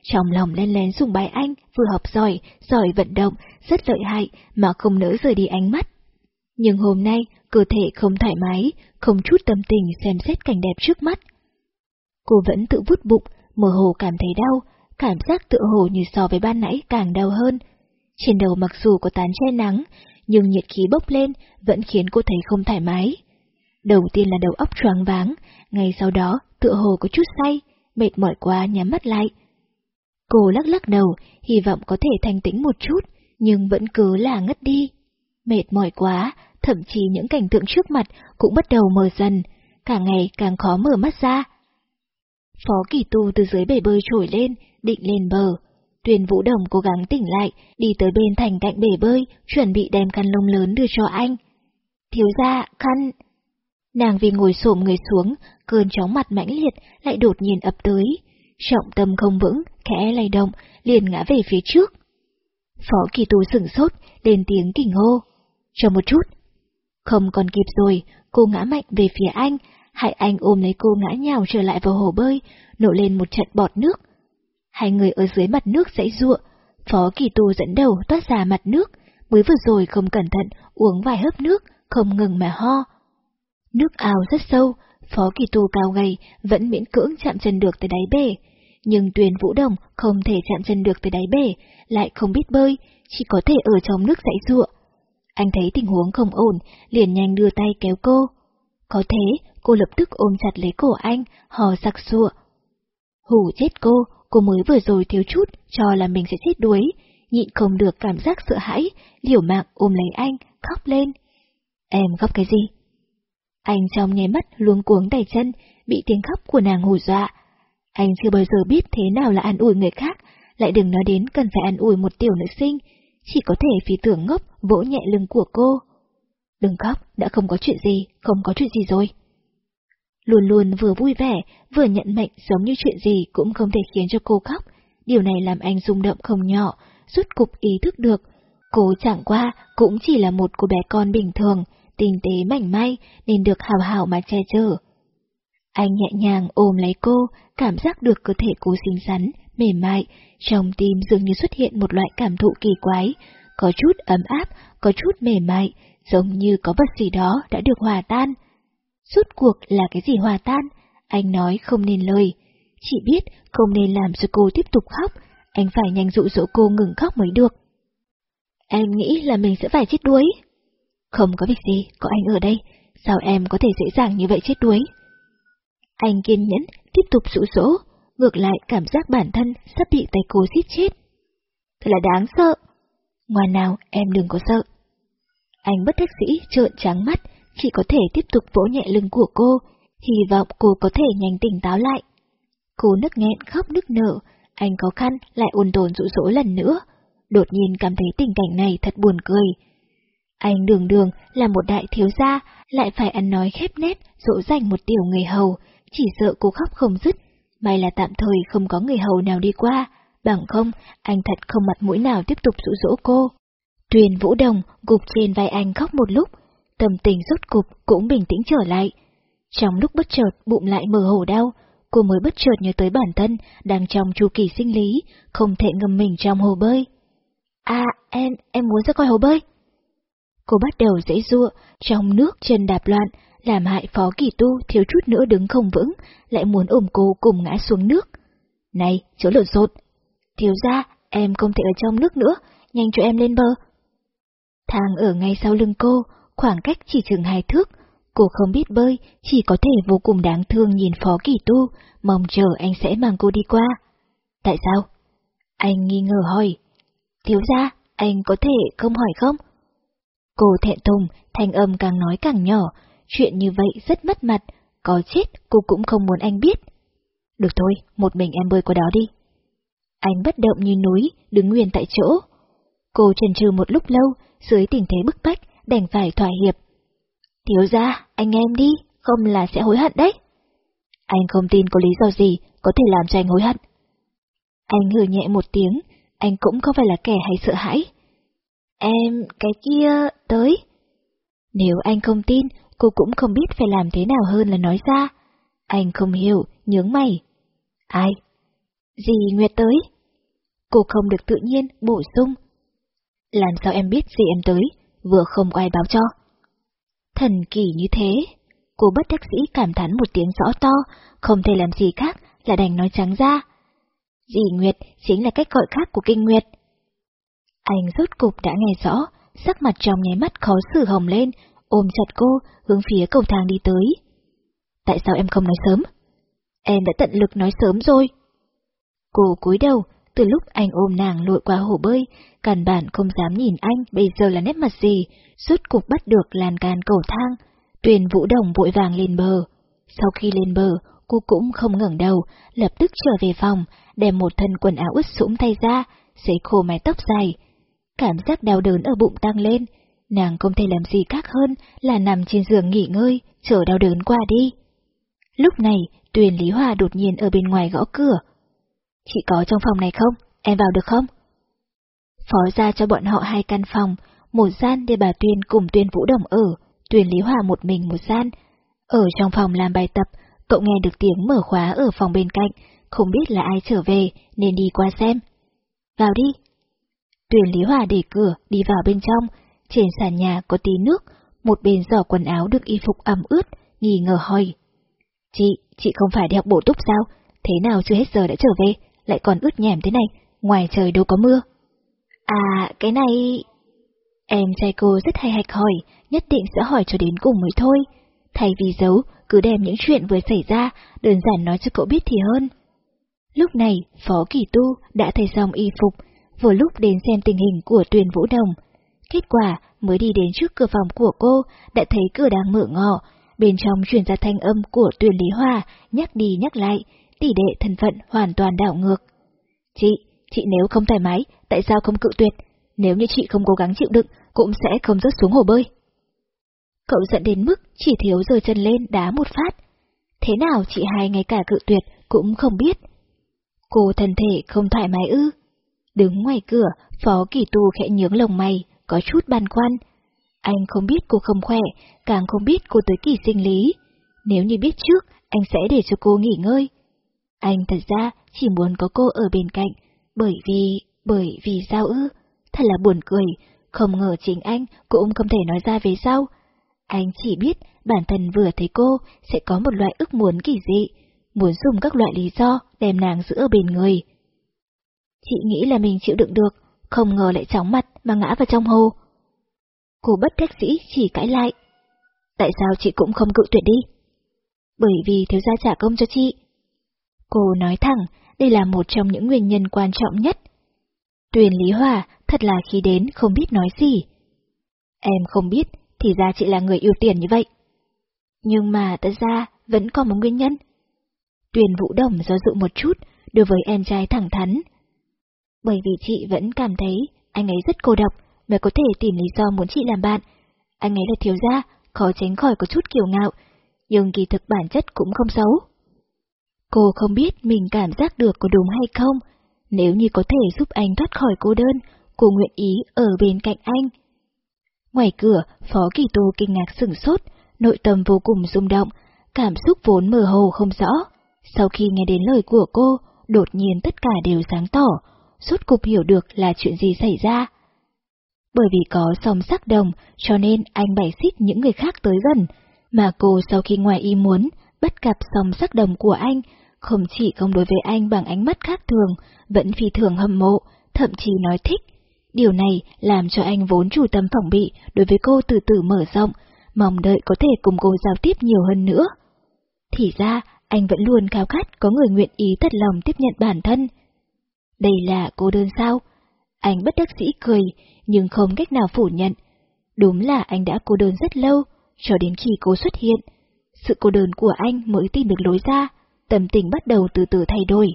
Trong lòng len lén dùng bài anh, vừa học giỏi, giỏi vận động, rất lợi hại, mà không nỡ rời đi ánh mắt. Nhưng hôm nay, cơ thể không thoải mái, không chút tâm tình xem xét cảnh đẹp trước mắt. Cô vẫn tự vút bụng, mơ hồ cảm thấy đau, cảm giác tự hồ như so với ban nãy càng đau hơn. Trên đầu mặc dù có tán che nắng, nhưng nhiệt khí bốc lên vẫn khiến cô thấy không thoải mái. Đầu tiên là đầu óc choáng váng, ngay sau đó tựa hồ có chút say, mệt mỏi quá nhắm mắt lại. Cô lắc lắc đầu, hy vọng có thể thanh tĩnh một chút, nhưng vẫn cứ là ngất đi. Mệt mỏi quá, thậm chí những cảnh tượng trước mặt cũng bắt đầu mờ dần, càng ngày càng khó mở mắt ra. Phó kỳ tu từ dưới bể bơi trồi lên, định lên bờ. Tuyền Vũ Đồng cố gắng tỉnh lại, đi tới bên thành cạnh bể bơi, chuẩn bị đem khăn lông lớn đưa cho anh. Thiếu ra, khăn... Nàng vì ngồi xổm người xuống, cơn chóng mặt mãnh liệt lại đột nhiên ập tới. Trọng tâm không vững, khẽ lay động, liền ngã về phía trước. Phó kỳ tú sửng sốt, lên tiếng kinh hô. Chờ một chút. Không còn kịp rồi, cô ngã mạnh về phía anh, hại anh ôm lấy cô ngã nhào trở lại vào hồ bơi, nổ lên một trận bọt nước. Hai người ở dưới mặt nước dãy ruộng, Phó Kỳ Tu dẫn đầu toát ra mặt nước, mới vừa rồi không cẩn thận uống vài hớp nước, không ngừng mà ho. Nước ao rất sâu, Phó Kỳ Tu cao gầy vẫn miễn cưỡng chạm chân được tới đáy bể, nhưng Tuyền Vũ Đồng không thể chạm chân được tới đáy bể, lại không biết bơi, chỉ có thể ở trong nước dãy ruộng. Anh thấy tình huống không ổn, liền nhanh đưa tay kéo cô. Có thế, cô lập tức ôm chặt lấy cổ anh, hò sặc sụa. Hủ chết cô, cô mới vừa rồi thiếu chút cho là mình sẽ chết đuối, nhịn không được cảm giác sợ hãi, liều mạng ôm lấy anh, khóc lên. Em khóc cái gì? Anh trong nháy mắt luống cuống tay chân, bị tiếng khóc của nàng hù dọa. Anh chưa bao giờ biết thế nào là an ủi người khác, lại đừng nói đến cần phải an ủi một tiểu nữ sinh, chỉ có thể phí tưởng ngốc vỗ nhẹ lưng của cô. Đừng khóc, đã không có chuyện gì, không có chuyện gì rồi. Luôn luôn vừa vui vẻ, vừa nhận mệnh giống như chuyện gì cũng không thể khiến cho cô khóc. Điều này làm anh rung động không nhỏ, rút cục ý thức được. Cô chẳng qua cũng chỉ là một cô bé con bình thường, tinh tế mảnh may nên được hào hào mà che chở. Anh nhẹ nhàng ôm lấy cô, cảm giác được cơ thể cô xinh xắn, mềm mại, trong tim dường như xuất hiện một loại cảm thụ kỳ quái, có chút ấm áp, có chút mềm mại, giống như có vật gì đó đã được hòa tan. Suốt cuộc là cái gì hòa tan? Anh nói không nên lời. Chỉ biết không nên làm cho cô tiếp tục khóc, anh phải nhanh dụ dỗ cô ngừng khóc mới được. Em nghĩ là mình sẽ phải chết đuối. Không có việc gì, có anh ở đây, sao em có thể dễ dàng như vậy chết đuối? Anh kiên nhẫn, tiếp tục dụ dỗ, ngược lại cảm giác bản thân sắp bị tay cô giết chết. Thật là đáng sợ. Ngoan nào, em đừng có sợ. Anh bất đắc sĩ trợn trắng mắt, chỉ có thể tiếp tục vỗ nhẹ lưng của cô, hy vọng cô có thể nhanh tỉnh táo lại. Cô nức nghẹn khóc nức nở, anh khó khăn lại ôn tồn dụ dỗ lần nữa, đột nhiên cảm thấy tình cảnh này thật buồn cười. Anh đường đường là một đại thiếu gia, lại phải ăn nói khép nét, dỗ dành một tiểu người hầu, chỉ sợ cô khóc không dứt, may là tạm thời không có người hầu nào đi qua, bằng không, anh thật không mặt mũi nào tiếp tục dụ dỗ cô. Tuyền Vũ Đồng gục trên vai anh khóc một lúc, tâm tình rốt cục cũng bình tĩnh trở lại. Trong lúc bất chợt bụng lại mờ hồ đau, cô mới bất chợt nhớ tới bản thân đang trong chu kỳ sinh lý, không thể ngâm mình trong hồ bơi. À, em, em muốn ra coi hồ bơi. Cô bắt đầu dễ rua, trong nước chân đạp loạn, làm hại phó kỳ tu thiếu chút nữa đứng không vững, lại muốn ôm cô cùng ngã xuống nước. Này, chỗ lộn xộn. Thiếu ra, em không thể ở trong nước nữa, nhanh cho em lên bờ. Thang ở ngay sau lưng cô, khoảng cách chỉ chừng hai thước, Cô không biết bơi, chỉ có thể vô cùng đáng thương nhìn Phó Kỳ Tu, mong chờ anh sẽ mang cô đi qua. Tại sao? Anh nghi ngờ hỏi. Thiếu ra, anh có thể không hỏi không? Cô thẹn thùng, thanh âm càng nói càng nhỏ, chuyện như vậy rất mất mặt, có chết cô cũng không muốn anh biết. Được thôi, một mình em bơi qua đó đi. Anh bất động như núi, đứng nguyên tại chỗ. Cô chần chừ một lúc lâu, dưới tình thế bức bách, đành phải thỏa hiệp. Thiếu ra, anh em đi, không là sẽ hối hận đấy. Anh không tin có lý do gì có thể làm cho anh hối hận. Anh hừ nhẹ một tiếng, anh cũng không phải là kẻ hay sợ hãi. Em, cái kia, tới. Nếu anh không tin, cô cũng không biết phải làm thế nào hơn là nói ra. Anh không hiểu, nhướng mày. Ai? Dì Nguyệt tới. Cô không được tự nhiên, bổ sung. Làm sao em biết gì em tới, vừa không có ai báo cho. Thần kỳ như thế, cô bất đắc sĩ cảm thán một tiếng rõ to, không thể làm gì khác là đành nói trắng ra. Dì Nguyệt chính là cách gọi khác của Kinh Nguyệt. Anh rốt cục đã nghe rõ, sắc mặt trong nháy mắt khó xử hồng lên, ôm chặt cô, hướng phía cầu thang đi tới. Tại sao em không nói sớm? Em đã tận lực nói sớm rồi. Cô cúi đầu, từ lúc anh ôm nàng lội qua hồ bơi, càn bản không dám nhìn anh bây giờ là nét mặt gì, suốt cục bắt được lan can cầu thang. Tuyền Vũ Đồng vội vàng lên bờ. Sau khi lên bờ, cô cũng không ngẩng đầu, lập tức trở về phòng, đem một thân quần áo ướt sũng tay ra, sấy khô mái tóc dài. Cảm giác đau đớn ở bụng tăng lên, nàng không thể làm gì khác hơn là nằm trên giường nghỉ ngơi, chờ đau đớn qua đi. Lúc này, Tuyền Lý Hòa đột nhiên ở bên ngoài gõ cửa. Chị có trong phòng này không? Em vào được không? Phó ra cho bọn họ hai căn phòng, một gian để bà Tuyên cùng Tuyên Vũ Đồng ở, tuyên Lý Hòa một mình một gian. Ở trong phòng làm bài tập, cậu nghe được tiếng mở khóa ở phòng bên cạnh, không biết là ai trở về nên đi qua xem. Vào đi. tuyên Lý Hòa để cửa, đi vào bên trong, trên sàn nhà có tí nước, một bên giỏ quần áo được y phục ẩm ướt, nghi ngờ hỏi. Chị, chị không phải đi học bổ túc sao? Thế nào chưa hết giờ đã trở về, lại còn ướt nhèm thế này, ngoài trời đâu có mưa. À, cái này... Em trai cô rất hay hạch hỏi, nhất định sẽ hỏi cho đến cùng mới thôi. Thay vì giấu, cứ đem những chuyện vừa xảy ra, đơn giản nói cho cậu biết thì hơn. Lúc này, Phó Kỳ Tu đã thay xong y phục, vừa lúc đến xem tình hình của tuyển Vũ Đồng. Kết quả, mới đi đến trước cửa phòng của cô, đã thấy cửa đang mở ngọ, bên trong truyền ra thanh âm của tuyển Lý Hòa, nhắc đi nhắc lại, tỷ đệ thân phận hoàn toàn đảo ngược. Chị, chị nếu không thoải mái, tại sao không cự tuyệt? Nếu như chị không cố gắng chịu đựng, cũng sẽ không rớt xuống hồ bơi. Cậu giận đến mức chỉ thiếu rồi chân lên đá một phát. Thế nào chị hai ngay cả cự tuyệt cũng không biết. Cô thân thể không thoải mái ư. Đứng ngoài cửa, Phó Kỳ Tu khẽ nhướng lồng mày, có chút băn khoăn. Anh không biết cô không khỏe, càng không biết cô tới kỳ sinh lý. Nếu như biết trước, anh sẽ để cho cô nghỉ ngơi. Anh thật ra chỉ muốn có cô ở bên cạnh, bởi vì, bởi vì sao ư? Thật là buồn cười, không ngờ chính anh cũng không thể nói ra về sau. Anh chỉ biết bản thân vừa thấy cô sẽ có một loại ước muốn kỳ dị, muốn dùng các loại lý do đem nàng giữ ở bên người. Chị nghĩ là mình chịu đựng được, không ngờ lại chóng mặt mà ngã vào trong hồ. Cô bất đắc dĩ chỉ cãi lại. Tại sao chị cũng không cự tuyệt đi? Bởi vì thiếu gia trả công cho chị. Cô nói thẳng, đây là một trong những nguyên nhân quan trọng nhất. Tuyền Lý Hòa thật là khi đến không biết nói gì. Em không biết, thì ra chị là người yêu tiền như vậy. Nhưng mà thật ra vẫn có một nguyên nhân. Tuyền Vũ Đồng do dự một chút đối với em trai thẳng thắn. Bởi vì chị vẫn cảm thấy anh ấy rất cô độc mới có thể tìm lý do muốn chị làm bạn. Anh ấy là thiếu gia, khó tránh khỏi có chút kiều ngạo, nhưng kỳ thực bản chất cũng không xấu. Cô không biết mình cảm giác được có đúng hay không, nếu như có thể giúp anh thoát khỏi cô đơn, cô nguyện ý ở bên cạnh anh. Ngoài cửa, Phó Kỳ Tô kinh ngạc sửng sốt, nội tâm vô cùng rung động, cảm xúc vốn mơ hồ không rõ. Sau khi nghe đến lời của cô, đột nhiên tất cả đều sáng tỏ, suốt cục hiểu được là chuyện gì xảy ra. Bởi vì có song sắc đồng, cho nên anh bày xích những người khác tới gần, mà cô sau khi ngoài ý muốn, bắt gặp song sắc đồng của anh, không chỉ không đối với anh bằng ánh mắt khác thường, vẫn phi thường hâm mộ, thậm chí nói thích. Điều này làm cho anh vốn chủ tâm phòng bị đối với cô từ từ mở rộng, mong đợi có thể cùng cô giao tiếp nhiều hơn nữa. Thì ra, anh vẫn luôn khao khát có người nguyện ý thật lòng tiếp nhận bản thân. Đây là cô đơn sao? Anh bất đắc dĩ cười, nhưng không cách nào phủ nhận. Đúng là anh đã cô đơn rất lâu, cho đến khi cô xuất hiện. Sự cô đơn của anh mới tìm được lối ra, tâm tình bắt đầu từ từ thay đổi.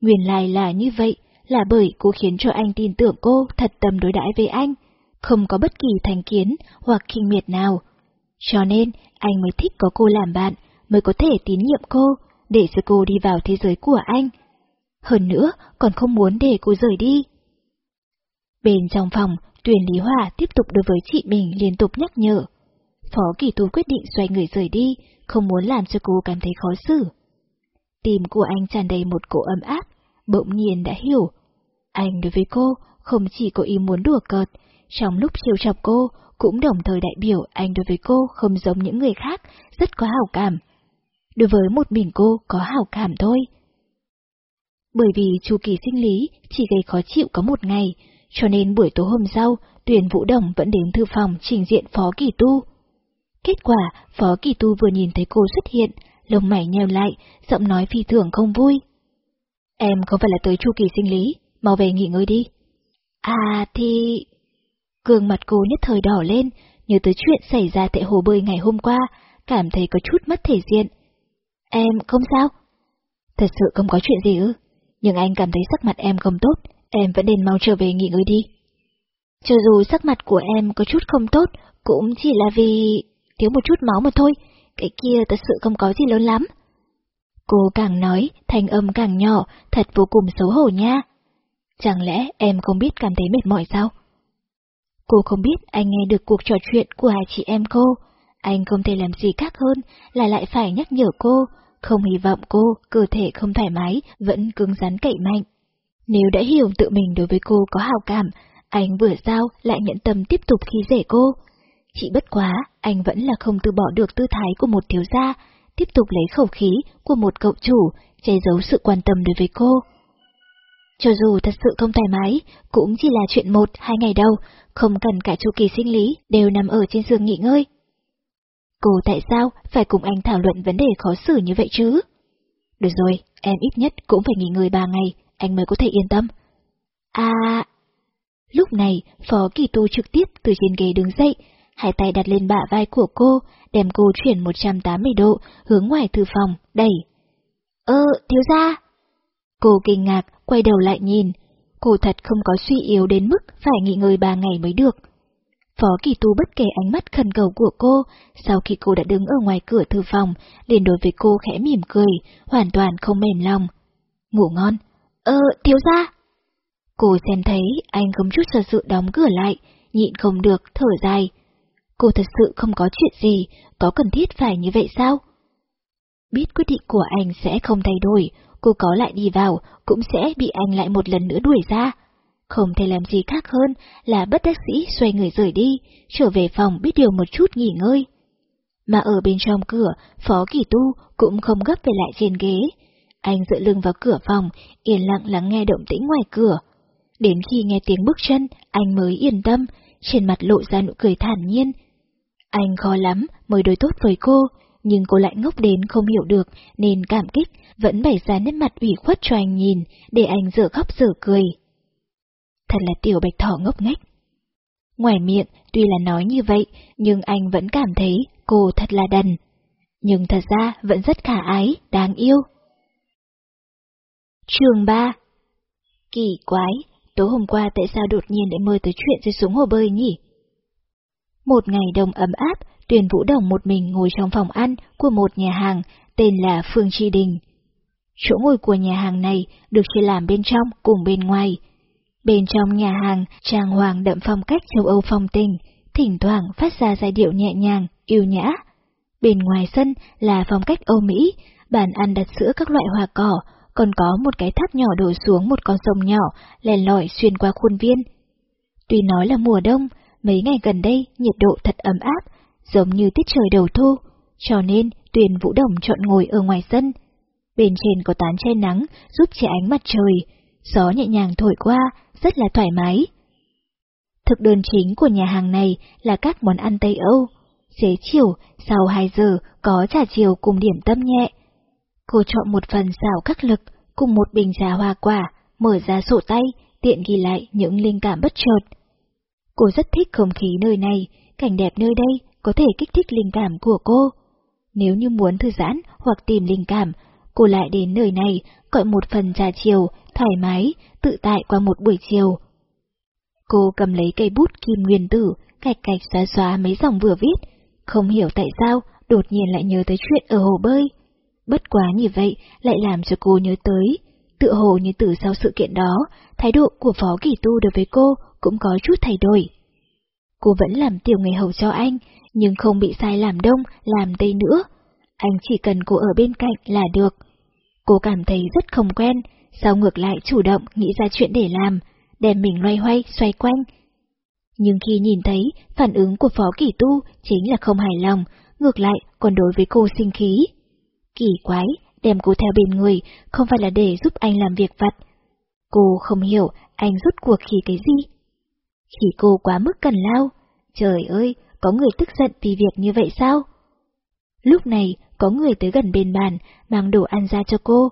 Nguyên lai là như vậy, là bởi cô khiến cho anh tin tưởng cô thật tâm đối đãi với anh, không có bất kỳ thành kiến hoặc khinh miệt nào. Cho nên, anh mới thích có cô làm bạn, mới có thể tín nhiệm cô, để cho cô đi vào thế giới của anh. Hơn nữa, còn không muốn để cô rời đi. Bên trong phòng, Tuyền Lý Hòa tiếp tục đối với chị mình liên tục nhắc nhở. Phó Kỳ Tu quyết định xoay người rời đi, không muốn làm cho cô cảm thấy khó xử. Tim của anh tràn đầy một cỗ ấm áp, bỗng nhiên đã hiểu. Anh đối với cô không chỉ có ý muốn đùa cợt, trong lúc chiều chọc cô, cũng đồng thời đại biểu anh đối với cô không giống những người khác, rất có hào cảm. Đối với một mình cô có hào cảm thôi. Bởi vì chu kỳ sinh lý chỉ gây khó chịu có một ngày, cho nên buổi tối hôm sau, Tuyền Vũ Đồng vẫn đến thư phòng trình diện Phó Kỳ Tu. Kết quả, Phó Kỳ Tu vừa nhìn thấy cô xuất hiện, lông mày nheo lại, giọng nói phi thường không vui. Em không phải là tới chu kỳ sinh lý, mau về nghỉ ngơi đi. À thì... Gương mặt cô nhất thời đỏ lên, nhớ tới chuyện xảy ra tại hồ bơi ngày hôm qua, cảm thấy có chút mất thể diện. Em không sao? Thật sự không có chuyện gì ư, nhưng anh cảm thấy sắc mặt em không tốt, em vẫn nên mau trở về nghỉ ngơi đi. Cho dù sắc mặt của em có chút không tốt, cũng chỉ là vì thiếu một chút máu mà thôi, cái kia thật sự không có gì lớn lắm. Cô càng nói, thanh âm càng nhỏ, thật vô cùng xấu hổ nha. Chẳng lẽ em không biết cảm thấy mệt mỏi sao? Cô không biết anh nghe được cuộc trò chuyện của hai chị em cô, anh không thể làm gì khác hơn là lại phải nhắc nhở cô, không hy vọng cô, cơ thể không thoải mái, vẫn cứng rắn cậy mạnh. Nếu đã hiểu tự mình đối với cô có hào cảm, anh vừa sao lại nhận tâm tiếp tục khi dễ cô. Chỉ bất quá, anh vẫn là không từ bỏ được tư thái của một thiếu gia, tiếp tục lấy khẩu khí của một cậu chủ, che giấu sự quan tâm đối với cô. Cho dù thật sự không thoải mái, cũng chỉ là chuyện một, hai ngày đâu, không cần cả chu kỳ sinh lý, đều nằm ở trên giường nghỉ ngơi. Cô tại sao phải cùng anh thảo luận vấn đề khó xử như vậy chứ? Được rồi, em ít nhất cũng phải nghỉ ngơi ba ngày, anh mới có thể yên tâm. À... Lúc này, Phó Kỳ Tu trực tiếp từ trên ghế đứng dậy, hai tay đặt lên bả vai của cô, đem cô chuyển 180 độ, hướng ngoài thư phòng, đẩy. Ơ, thiếu gia! Cô kinh ngạc, quay đầu lại nhìn. Cô thật không có suy yếu đến mức phải nghỉ ngơi ba ngày mới được. Phó Kỳ Tu bất kể ánh mắt khẩn cầu của cô, sau khi cô đã đứng ở ngoài cửa thư phòng, liền đối với cô khẽ mỉm cười, hoàn toàn không mềm lòng. Ngủ ngon. Ờ, thiếu gia! Cô xem thấy anh không chút sợ sự đóng cửa lại, nhịn không được, thở dài. Cô thật sự không có chuyện gì, có cần thiết phải như vậy sao? Biết quyết định của anh sẽ không thay đổi, cô có lại đi vào, cũng sẽ bị anh lại một lần nữa đuổi ra. Không thể làm gì khác hơn là bất đắc sĩ xoay người rời đi, trở về phòng biết điều một chút nghỉ ngơi. Mà ở bên trong cửa, Phó Kỳ Tu cũng không gấp về lại trên ghế. Anh dựa lưng vào cửa phòng, yên lặng lắng nghe động tĩnh ngoài cửa. Đến khi nghe tiếng bước chân, anh mới yên tâm, trên mặt lộ ra nụ cười thản nhiên. Anh khó lắm mới đối tốt với cô, nhưng cô lại ngốc đến không hiểu được nên cảm kích, vẫn bày ra nét mặt ủy khuất cho anh nhìn, để anh dở khóc dở cười. Thật là tiểu bạch thỏ ngốc nghếch. Ngoài miệng, tuy là nói như vậy, nhưng anh vẫn cảm thấy cô thật là đần. Nhưng thật ra vẫn rất khả ái, đáng yêu. Trường 3 Kỳ quái, tối hôm qua tại sao đột nhiên lại mơ tới chuyện rơi xuống hồ bơi nhỉ? Một ngày đông ấm áp, Tuyền Vũ Đồng một mình ngồi trong phòng ăn của một nhà hàng tên là Phương Tri Đình. Chỗ ngồi của nhà hàng này được chia làm bên trong cùng bên ngoài. Bên trong nhà hàng trang hoàng đậm phong cách châu Âu phong tình, thỉnh thoảng phát ra giai điệu nhẹ nhàng, yêu nhã. Bên ngoài sân là phong cách Âu Mỹ, bàn ăn đặt giữa các loại hoa cỏ, còn có một cái tháp nhỏ đổ xuống một con sông nhỏ, lèn lỏi xuyên qua khuôn viên. Tuy nói là mùa đông, mấy ngày gần đây nhiệt độ thật ấm áp, giống như tiết trời đầu thu, cho nên Tuyền Vũ Đồng chọn ngồi ở ngoài sân. Bên trên có tán che nắng giúp che ánh mặt trời, gió nhẹ nhàng thổi qua, rất là thoải mái. Thực đơn chính của nhà hàng này là các món ăn Tây Âu, xế chiều, sau 2 giờ có trà chiều cùng điểm tâm nhẹ. Cô chọn một phần xào các lực cùng một bình trà hoa quả, mở ra sổ tay, tiện ghi lại những linh cảm bất chợt. Cô rất thích không khí nơi này, cảnh đẹp nơi đây có thể kích thích linh cảm của cô. Nếu như muốn thư giãn hoặc tìm linh cảm, cô lại đến nơi này, gọi một phần trà chiều, thoải mái, tự tại qua một buổi chiều. Cô cầm lấy cây bút kim nguyên tử, cạch cạch xóa xóa mấy dòng vừa viết, không hiểu tại sao đột nhiên lại nhớ tới chuyện ở hồ bơi. Bất quá như vậy lại làm cho cô nhớ tới, tự hồ như từ sau sự kiện đó, thái độ của Phó Kỳ Tu đối với cô cũng có chút thay đổi. Cô vẫn làm tiểu người hầu cho anh, nhưng không bị sai làm đông, làm tây nữa. Anh chỉ cần cô ở bên cạnh là được. Cô cảm thấy rất không quen, sau ngược lại chủ động nghĩ ra chuyện để làm, đem mình loay hoay xoay quanh. Nhưng khi nhìn thấy phản ứng của Phó Kỳ Tu chính là không hài lòng, ngược lại còn đối với cô sinh khí. Kỳ quái, đem cô theo bên người, không phải là để giúp anh làm việc vặt. Cô không hiểu anh rút cuộc khi cái gì. Khi cô quá mức cần lao. Trời ơi, có người tức giận vì việc như vậy sao? Lúc này, có người tới gần bên bàn, mang đồ ăn ra cho cô.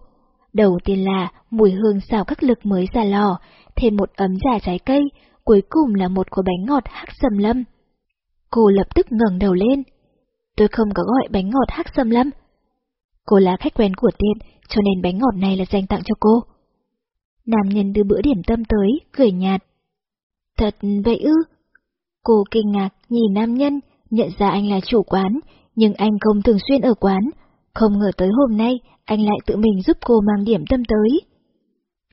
Đầu tiên là mùi hương xào các lực mới ra lò, thêm một ấm trà trái cây, cuối cùng là một quả bánh ngọt hắc sầm lâm. Cô lập tức ngẩng đầu lên. Tôi không có gọi bánh ngọt hắc sầm lâm. Cô là khách quen của tiệm, cho nên bánh ngọt này là dành tặng cho cô. Nam nhân đưa bữa điểm tâm tới, cười nhạt. Thật vậy ư? Cô kinh ngạc nhìn nam nhân, nhận ra anh là chủ quán, nhưng anh không thường xuyên ở quán. Không ngờ tới hôm nay, anh lại tự mình giúp cô mang điểm tâm tới.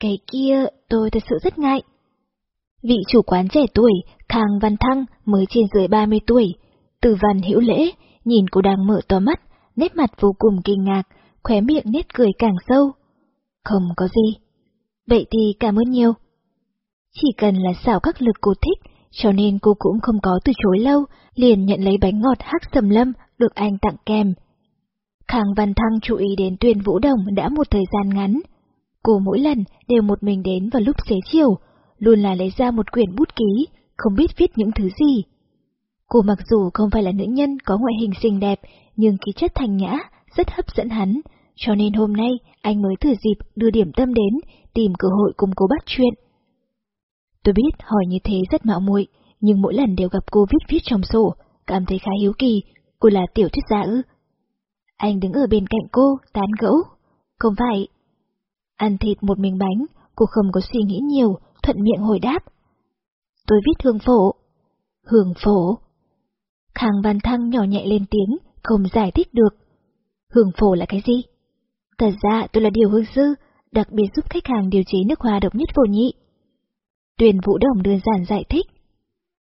Cái kia, tôi thật sự rất ngại. Vị chủ quán trẻ tuổi, Khang Văn Thăng, mới trên dưới 30 tuổi. Từ văn hữu lễ, nhìn cô đang mở to mắt, nét mặt vô cùng kinh ngạc, khóe miệng nét cười càng sâu. Không có gì. Vậy thì cảm ơn nhiều. Chỉ cần là xảo các lực cô thích, cho nên cô cũng không có từ chối lâu, liền nhận lấy bánh ngọt hắc sầm lâm được anh tặng kèm. Khang Văn Thăng chú ý đến tuyên vũ đồng đã một thời gian ngắn. Cô mỗi lần đều một mình đến vào lúc xế chiều, luôn là lấy ra một quyển bút ký, không biết viết những thứ gì. Cô mặc dù không phải là nữ nhân có ngoại hình xinh đẹp, nhưng khí chất thành nhã, rất hấp dẫn hắn, cho nên hôm nay anh mới thử dịp đưa điểm tâm đến, tìm cơ hội cùng cô bắt chuyện. Tôi biết hỏi như thế rất mạo muội, nhưng mỗi lần đều gặp cô viết viết trong sổ, cảm thấy khá hiếu kỳ, cô là tiểu thuyết gia ư. Anh đứng ở bên cạnh cô, tán gẫu. Không phải. Ăn thịt một miếng bánh, cô không có suy nghĩ nhiều, thuận miệng hồi đáp. Tôi viết hương phổ. Hương phổ. Khang Văn Thăng nhỏ nhẹ lên tiếng, không giải thích được. Hương phổ là cái gì? Thật ra tôi là điều hương sư, đặc biệt giúp khách hàng điều chế nước hoa độc nhất vô nhị. Tuyền Vũ Đồng đơn giản giải thích.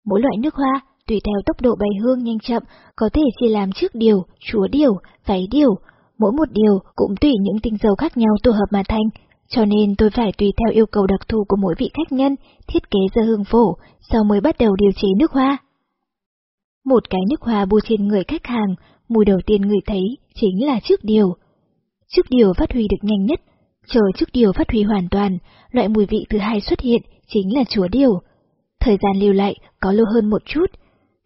Mỗi loại nước hoa, tùy theo tốc độ bày hương nhanh chậm, có thể chia làm trước điều, chúa điều, váy điều. Mỗi một điều cũng tùy những tinh dầu khác nhau tổ hợp mà thành, cho nên tôi phải tùy theo yêu cầu đặc thù của mỗi vị khách nhân, thiết kế ra hương phổ, sau mới bắt đầu điều chế nước hoa. Một cái nước hoa bôi trên người khách hàng, mùi đầu tiên người thấy chính là trước điều. Trước điều phát huy được nhanh nhất, chờ trước điều phát huy hoàn toàn, loại mùi vị thứ hai xuất hiện chính là chúa điều. Thời gian lưu lại có lâu hơn một chút,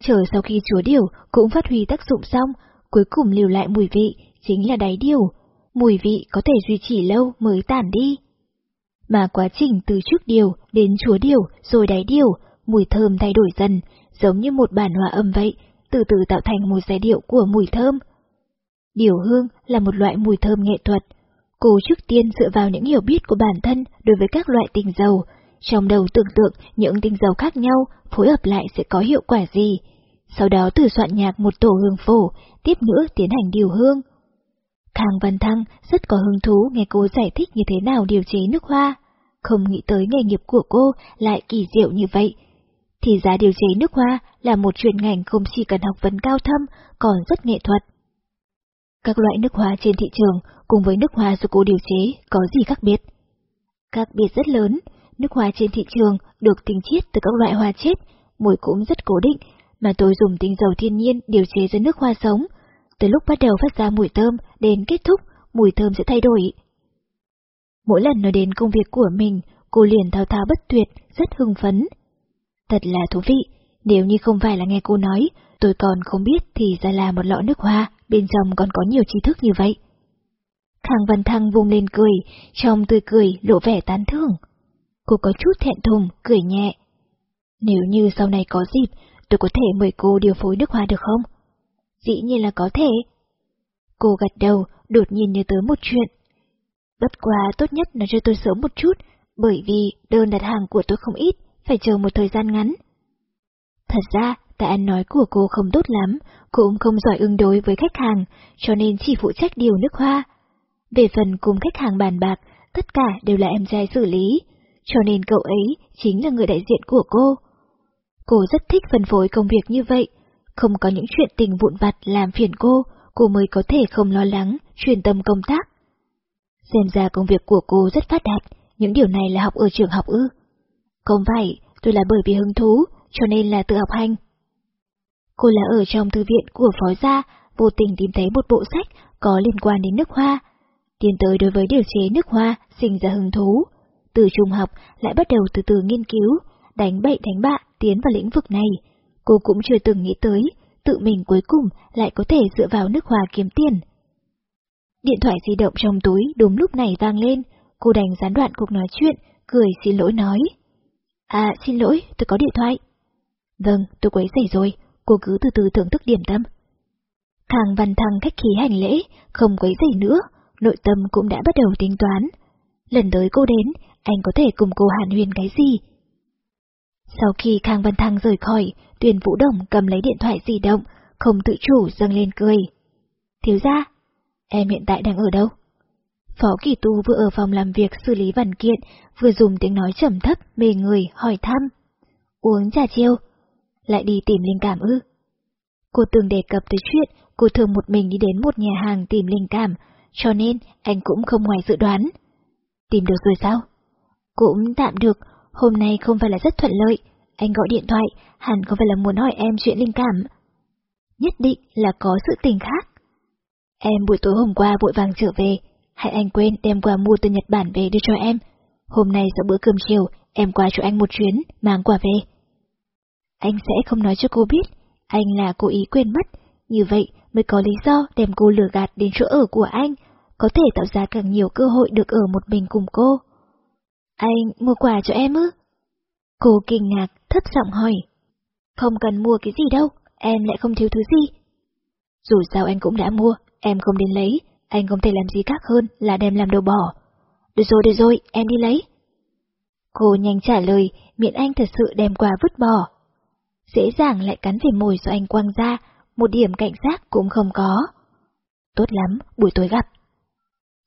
chờ sau khi chúa điều cũng phát huy tác dụng xong, cuối cùng lưu lại mùi vị chính là đáy điều, mùi vị có thể duy trì lâu mới tản đi. Mà quá trình từ trước điều đến chúa điều rồi đáy điều, mùi thơm thay đổi dần, giống như một bản hòa âm vậy, từ từ tạo thành một giai điệu của mùi thơm. Điều hương là một loại mùi thơm nghệ thuật. Cô trước tiên dựa vào những hiểu biết của bản thân đối với các loại tinh dầu, trong đầu tưởng tượng những tinh dầu khác nhau phối hợp lại sẽ có hiệu quả gì. Sau đó từ soạn nhạc một tổ hương phổ, tiếp nữa tiến hành điều hương. Khang Văn Thăng rất có hứng thú nghe cô giải thích như thế nào điều chế nước hoa. Không nghĩ tới nghề nghiệp của cô lại kỳ diệu như vậy. Thì giá điều chế nước hoa là một chuyên ngành không chỉ cần học vấn cao thâm, còn rất nghệ thuật. Các loại nước hoa trên thị trường cùng với nước hoa do cô điều chế có gì khác biệt? Khác biệt rất lớn, nước hoa trên thị trường được tinh chiết từ các loại hoa chết, mùi cũng rất cố định, mà tôi dùng tinh dầu thiên nhiên điều chế ra nước hoa sống. Từ lúc bắt đầu phát ra mùi thơm đến kết thúc, mùi thơm sẽ thay đổi. Mỗi lần nói đến công việc của mình, cô liền thao thao bất tuyệt, rất hưng phấn. Thật là thú vị, nếu như không phải là nghe cô nói, tôi còn không biết thì ra là một lọ nước hoa, bên trong còn có nhiều tri thức như vậy. Khang Văn Thăng vùng lên cười, trong tươi cười lộ vẻ tán thưởng. Cô có chút thẹn thùng, cười nhẹ. Nếu như sau này có dịp, tôi có thể mời cô điều phối nước hoa được không? Dĩ nhiên là có thể. Cô gật đầu, đột nhiên nhớ tới một chuyện. Bất quá tốt nhất là cho tôi sớm một chút, bởi vì đơn đặt hàng của tôi không ít, phải chờ một thời gian ngắn. Thật ra, tại ăn nói của cô không tốt lắm, cô cũng không giỏi ứng đối với khách hàng, cho nên chỉ phụ trách điều nước hoa. Về phần cùng khách hàng bàn bạc, tất cả đều là em trai xử lý, cho nên cậu ấy chính là người đại diện của cô. Cô rất thích phân phối công việc như vậy, không có những chuyện tình vụn vặt làm phiền cô, cô mới có thể không lo lắng, truyền tâm công tác. Xem ra công việc của cô rất phát đạt, những điều này là học ở trường học ư. Không phải, tôi là bởi vì hứng thú, cho nên là tự học hành. Cô là ở trong thư viện của phó gia, vô tình tìm thấy một bộ sách có liên quan đến nước hoa. Tiến tới đối với điều chế nước hoa, sinh ra hứng thú. Từ trung học lại bắt đầu từ từ nghiên cứu, đánh bậy đánh bạ, tiến vào lĩnh vực này. Cô cũng chưa từng nghĩ tới, tự mình cuối cùng lại có thể dựa vào nước hoa kiếm tiền. Điện thoại di động trong túi đúng lúc này vang lên, cô đành gián đoạn cuộc nói chuyện, cười xin lỗi nói. À, xin lỗi, tôi có điện thoại. Vâng, tôi quấy rầy rồi, cô cứ từ từ thưởng thức điểm tâm. Thằng Văn Thăng khách khí hành lễ, không quấy rầy nữa, nội tâm cũng đã bắt đầu tính toán. Lần tới cô đến, anh có thể cùng cô hàn huyền cái gì? Sau khi Khang Văn Thăng rời khỏi, Tuyền Vũ Đồng cầm lấy điện thoại di động, không tự chủ dâng lên cười. Thiếu ra, em hiện tại đang ở đâu? Phó Kỳ Tu vừa ở phòng làm việc xử lý văn kiện, vừa dùng tiếng nói trầm thấp, mê người, hỏi thăm. Uống trà chiêu, lại đi tìm linh cảm ư. Cô từng đề cập tới chuyện cô thường một mình đi đến một nhà hàng tìm linh cảm, cho nên anh cũng không ngoài dự đoán. Tìm được rồi sao? Cũng tạm được, hôm nay không phải là rất thuận lợi, anh gọi điện thoại, hẳn không phải là muốn hỏi em chuyện linh cảm. Nhất định là có sự tình khác. Em buổi tối hôm qua vội vàng trở về, hãy anh quên đem quà mua từ Nhật Bản về đưa cho em. Hôm nay sau bữa cơm chiều, em qua chỗ anh một chuyến, mang quà về. Anh sẽ không nói cho cô biết, anh là cố ý quên mất, như vậy mới có lý do đem cô lừa gạt đến chỗ ở của anh, có thể tạo ra càng nhiều cơ hội được ở một mình cùng cô. Anh mua quà cho em ư? Cô kinh ngạc, thấp giọng hỏi. Không cần mua cái gì đâu, em lại không thiếu thứ gì. Dù sao anh cũng đã mua, em không đến lấy, anh không thể làm gì khác hơn là đem làm đồ bỏ. Được rồi, được rồi, em đi lấy. Cô nhanh trả lời, miệng anh thật sự đem quà vứt bỏ. Dễ dàng lại cắn về mồi do anh quăng ra, một điểm cảnh giác cũng không có. Tốt lắm, buổi tối gặp.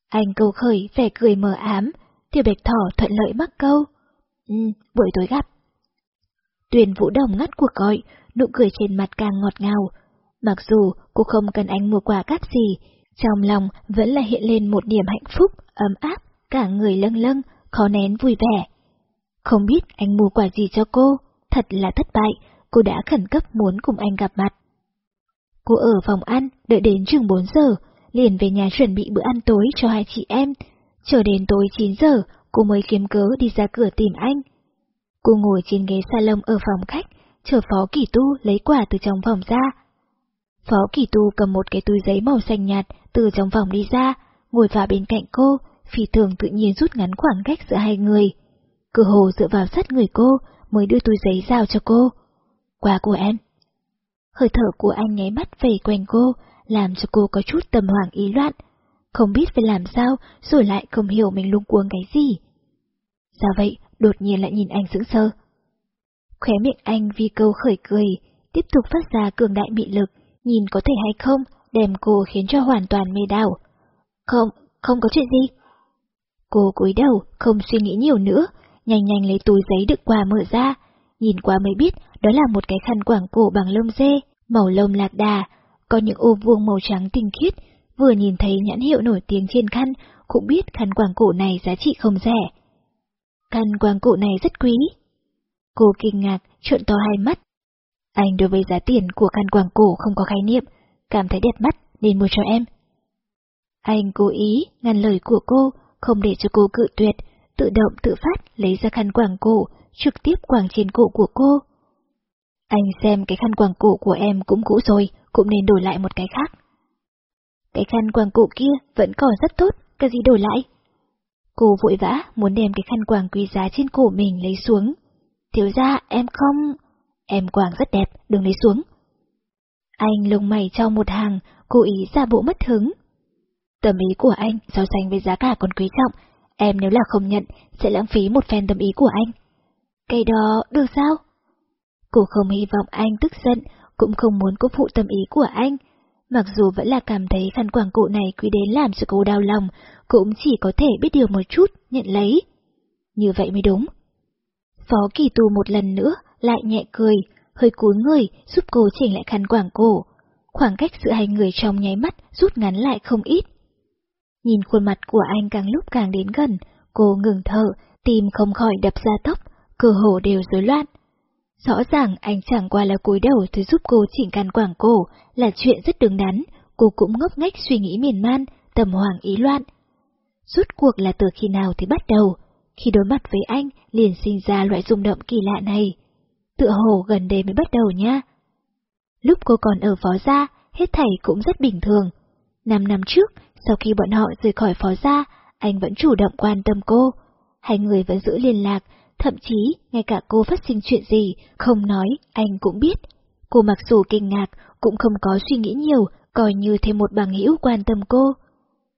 Anh câu khởi vẻ cười mờ ám, tiểu bạch thỏ thuận lợi mắc câu. Ừ, buổi tối gặp. Tuyền Vũ Đồng ngắt cuộc gọi, nụ cười trên mặt càng ngọt ngào. Mặc dù cô không cần anh mua quà cáp gì, trong lòng vẫn là hiện lên một niềm hạnh phúc, ấm áp, cả người lâng lâng, khó nén vui vẻ. Không biết anh mua quà gì cho cô, thật là thất bại, cô đã khẩn cấp muốn cùng anh gặp mặt. Cô ở phòng ăn, đợi đến chừng 4 giờ, liền về nhà chuẩn bị bữa ăn tối cho hai chị em. Chờ đến tối 9 giờ, cô mới kiếm cớ đi ra cửa tìm anh. Cô ngồi trên ghế salon ở phòng khách, chờ Phó Kỳ Tu lấy quà từ trong phòng ra. Phó Kỳ Tu cầm một cái túi giấy màu xanh nhạt từ trong phòng đi ra, ngồi vào bên cạnh cô, phi thường tự nhiên rút ngắn khoảng cách giữa hai người. Cửa hồ dựa vào sát người cô, mới đưa túi giấy giao cho cô. Quà của em. Hơi thở của anh nháy mắt về quanh cô, làm cho cô có chút tầm hoàng ý loạn. Không biết phải làm sao, rồi lại không hiểu mình lung cuống cái gì. Sao vậy, đột nhiên lại nhìn anh sững sơ. Khóe miệng anh vì câu khởi cười, tiếp tục phát ra cường đại mị lực, nhìn có thể hay không, đem cô khiến cho hoàn toàn mê đảo. Không, không có chuyện gì. Cô cúi đầu, không suy nghĩ nhiều nữa, nhanh nhanh lấy túi giấy đựng quà mở ra, nhìn qua mới biết đó là một cái khăn quảng cổ bằng lông dê, màu lông lạc đà, có những ô vuông màu trắng tinh khiết, vừa nhìn thấy nhãn hiệu nổi tiếng trên khăn, cũng biết khăn quàng cổ này giá trị không rẻ. Khăn quàng cổ này rất quý. Cô kinh ngạc, trợn to hai mắt. Anh đối với giá tiền của khăn quàng cổ không có khái niệm, cảm thấy đẹp mắt nên mua cho em. Anh cố ý ngăn lời của cô, không để cho cô cự tuyệt, tự động tự phát lấy ra khăn quàng cổ, trực tiếp quàng trên cổ của cô. Anh xem cái khăn quàng cổ của em cũng cũ rồi, cũng nên đổi lại một cái khác. Cái khăn quàng cổ kia vẫn còn rất tốt, cái gì đổi lại? Cô vội vã muốn đem cái khăn quàng quý giá trên cổ mình lấy xuống. Thiếu ra em không... Em quàng rất đẹp, đừng lấy xuống. Anh lông mày cho một hàng, cố ý ra bộ mất hứng. Tầm ý của anh so sánh với giá cả còn quý trọng, em nếu là không nhận, sẽ lãng phí một phen tâm ý của anh. Cái đó, được sao? Cô không hy vọng anh tức giận, cũng không muốn cố phụ tâm ý của anh. Mặc dù vẫn là cảm thấy khăn quảng cụ này quý đến làm cho cô đau lòng, cũng chỉ có thể biết điều một chút, nhận lấy. Như vậy mới đúng. Phó kỳ tù một lần nữa, lại nhẹ cười, hơi cúi người giúp cô chỉnh lại khăn quảng cổ. Khoảng cách giữa hai người trong nháy mắt rút ngắn lại không ít. Nhìn khuôn mặt của anh càng lúc càng đến gần, cô ngừng thở, tim không khỏi đập ra tốc, cơ hồ đều rối loạn. Rõ ràng anh chẳng qua là cúi đầu thứ giúp cô chỉnh khăn quảng cổ, là chuyện rất đứng đắn, cô cũng ngốc nghếch suy nghĩ miền man, tầm hoàng ý loạn. Rút cuộc là từ khi nào thì bắt đầu, khi đối mặt với anh liền sinh ra loại rung động kỳ lạ này. Tựa hồ gần đây mới bắt đầu nha. Lúc cô còn ở phó gia, hết thảy cũng rất bình thường. Năm năm trước, sau khi bọn họ rời khỏi phó gia, anh vẫn chủ động quan tâm cô. Hai người vẫn giữ liên lạc, thậm chí ngay cả cô phát sinh chuyện gì, không nói, anh cũng biết. Cô mặc dù kinh ngạc, cũng không có suy nghĩ nhiều, coi như thêm một bằng hữu quan tâm cô.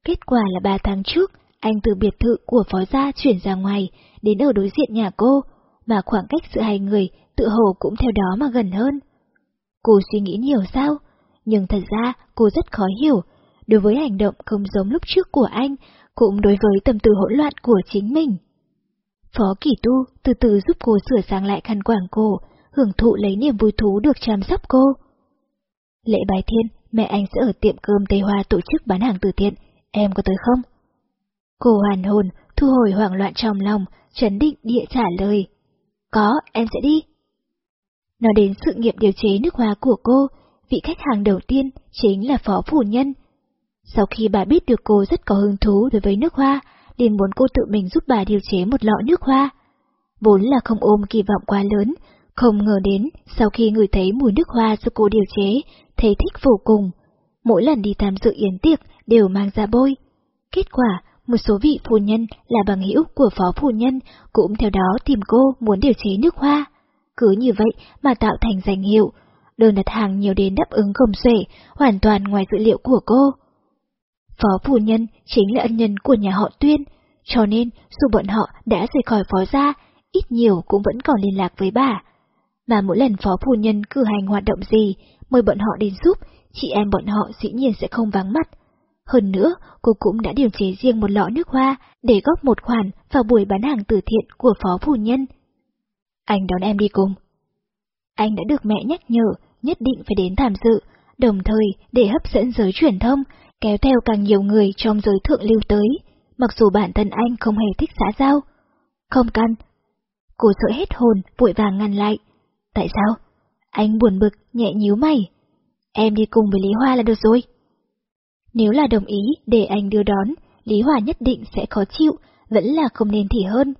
Kết quả là ba tháng trước, anh từ biệt thự của phó gia chuyển ra ngoài, đến ở đối diện nhà cô, mà khoảng cách giữa hai người tự hồ cũng theo đó mà gần hơn. Cô suy nghĩ nhiều sao? Nhưng thật ra cô rất khó hiểu, đối với hành động không giống lúc trước của anh, cũng đối với tâm tư hỗn loạn của chính mình. Phó Kỳ Tu từ từ giúp cô sửa sang lại khăn quàng cổ, hưởng thụ lấy niềm vui thú được chăm sóc cô. Lễ bài thiên, mẹ anh sẽ ở tiệm cơm Tây Hoa tổ chức bán hàng từ thiện, em có tới không? Cô hoàn hồn, thu hồi hoảng loạn trong lòng, chấn định địa trả lời. Có, em sẽ đi. Nói đến sự nghiệp điều chế nước hoa của cô, vị khách hàng đầu tiên chính là phó phủ nhân. Sau khi bà biết được cô rất có hứng thú đối với nước hoa, liền muốn cô tự mình giúp bà điều chế một lọ nước hoa. Vốn là không ôm kỳ vọng quá lớn, không ngờ đến sau khi người thấy mùi nước hoa do cô điều chế, thấy thích vô cùng. Mỗi lần đi tham dự yến tiệc đều mang ra bôi. Kết quả, một số vị phu nhân là bằng hữu của phó phu nhân cũng theo đó tìm cô muốn điều chế nước hoa. Cứ như vậy mà tạo thành danh hiệu, đơn đặt hàng nhiều đến đáp ứng không xuể, hoàn toàn ngoài dữ liệu của cô. Phó phu nhân chính là ân nhân của nhà họ Tuyên, cho nên dù bọn họ đã rời khỏi phó gia, ít nhiều cũng vẫn còn liên lạc với bà. Mà mỗi lần phó phu nhân cử hành hoạt động gì, mời bọn họ đến giúp, chị em bọn họ dĩ nhiên sẽ không vắng mặt. Hơn nữa, cô cũng đã điều chế riêng một lọ nước hoa để góp một khoản vào buổi bán hàng từ thiện của phó phu nhân. Anh đón em đi cùng. Anh đã được mẹ nhắc nhở, nhất định phải đến tham dự, đồng thời để hấp dẫn giới truyền thông, kéo theo càng nhiều người trong giới thượng lưu tới, mặc dù bản thân anh không hề thích xã giao. Không căn. Cô sợ hết hồn, vội vàng ngăn lại. Tại sao? Anh buồn bực, nhẹ nhíu mày. Em đi cùng với Lý Hoa là được rồi. Nếu là đồng ý để anh đưa đón, Lý hoa nhất định sẽ khó chịu, vẫn là không nên thì hơn.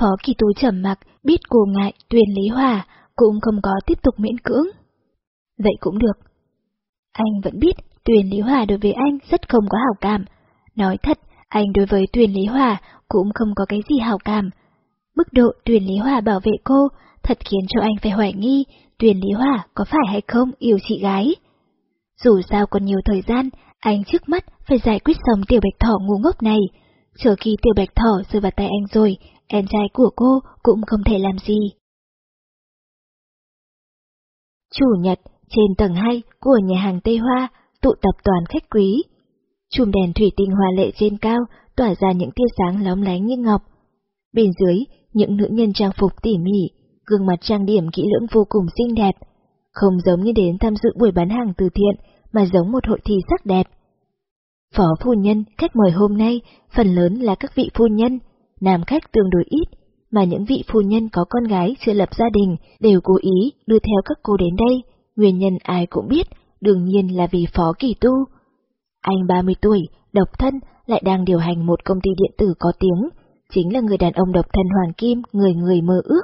Phó kỳ tú trầm mặc, biết cô ngại tuyên Lý Hòa, cũng không có tiếp tục miễn cưỡng. Vậy cũng được. Anh vẫn biết Tuyền Lý Hòa đối với anh rất không có hảo cảm. Nói thật, anh đối với Tuyền Lý Hòa cũng không có cái gì hảo cảm. Mức độ Tuyền Lý Hòa bảo vệ cô thật khiến cho anh phải hoài nghi Tuyền Lý Hòa có phải hay không yêu chị gái. Dù sao còn nhiều thời gian, anh trước mắt phải giải quyết xong tiểu bạch thỏ ngu ngốc này. Chờ khi tiểu bạch thỏ rơi vào tay anh rồi, em trai của cô cũng không thể làm gì. Chủ nhật, trên tầng 2 của nhà hàng Tây Hoa, tụ tập toàn khách quý. Chùm đèn thủy tinh hoa lệ trên cao tỏa ra những tia sáng lóng lánh như ngọc. Bên dưới, những nữ nhân trang phục tỉ mỉ, gương mặt trang điểm kỹ lưỡng vô cùng xinh đẹp, không giống như đến tham dự buổi bán hàng từ thiện, mà giống một hội thi sắc đẹp. Phó phu nhân, khách mời hôm nay, phần lớn là các vị phu nhân, nam khách tương đối ít, mà những vị phu nhân có con gái chưa lập gia đình đều cố ý đưa theo các cô đến đây, nguyên nhân ai cũng biết, đương nhiên là vì Phó Kỳ Tu. Anh 30 tuổi, độc thân, lại đang điều hành một công ty điện tử có tiếng, chính là người đàn ông độc thân Hoàng Kim người người mơ ước.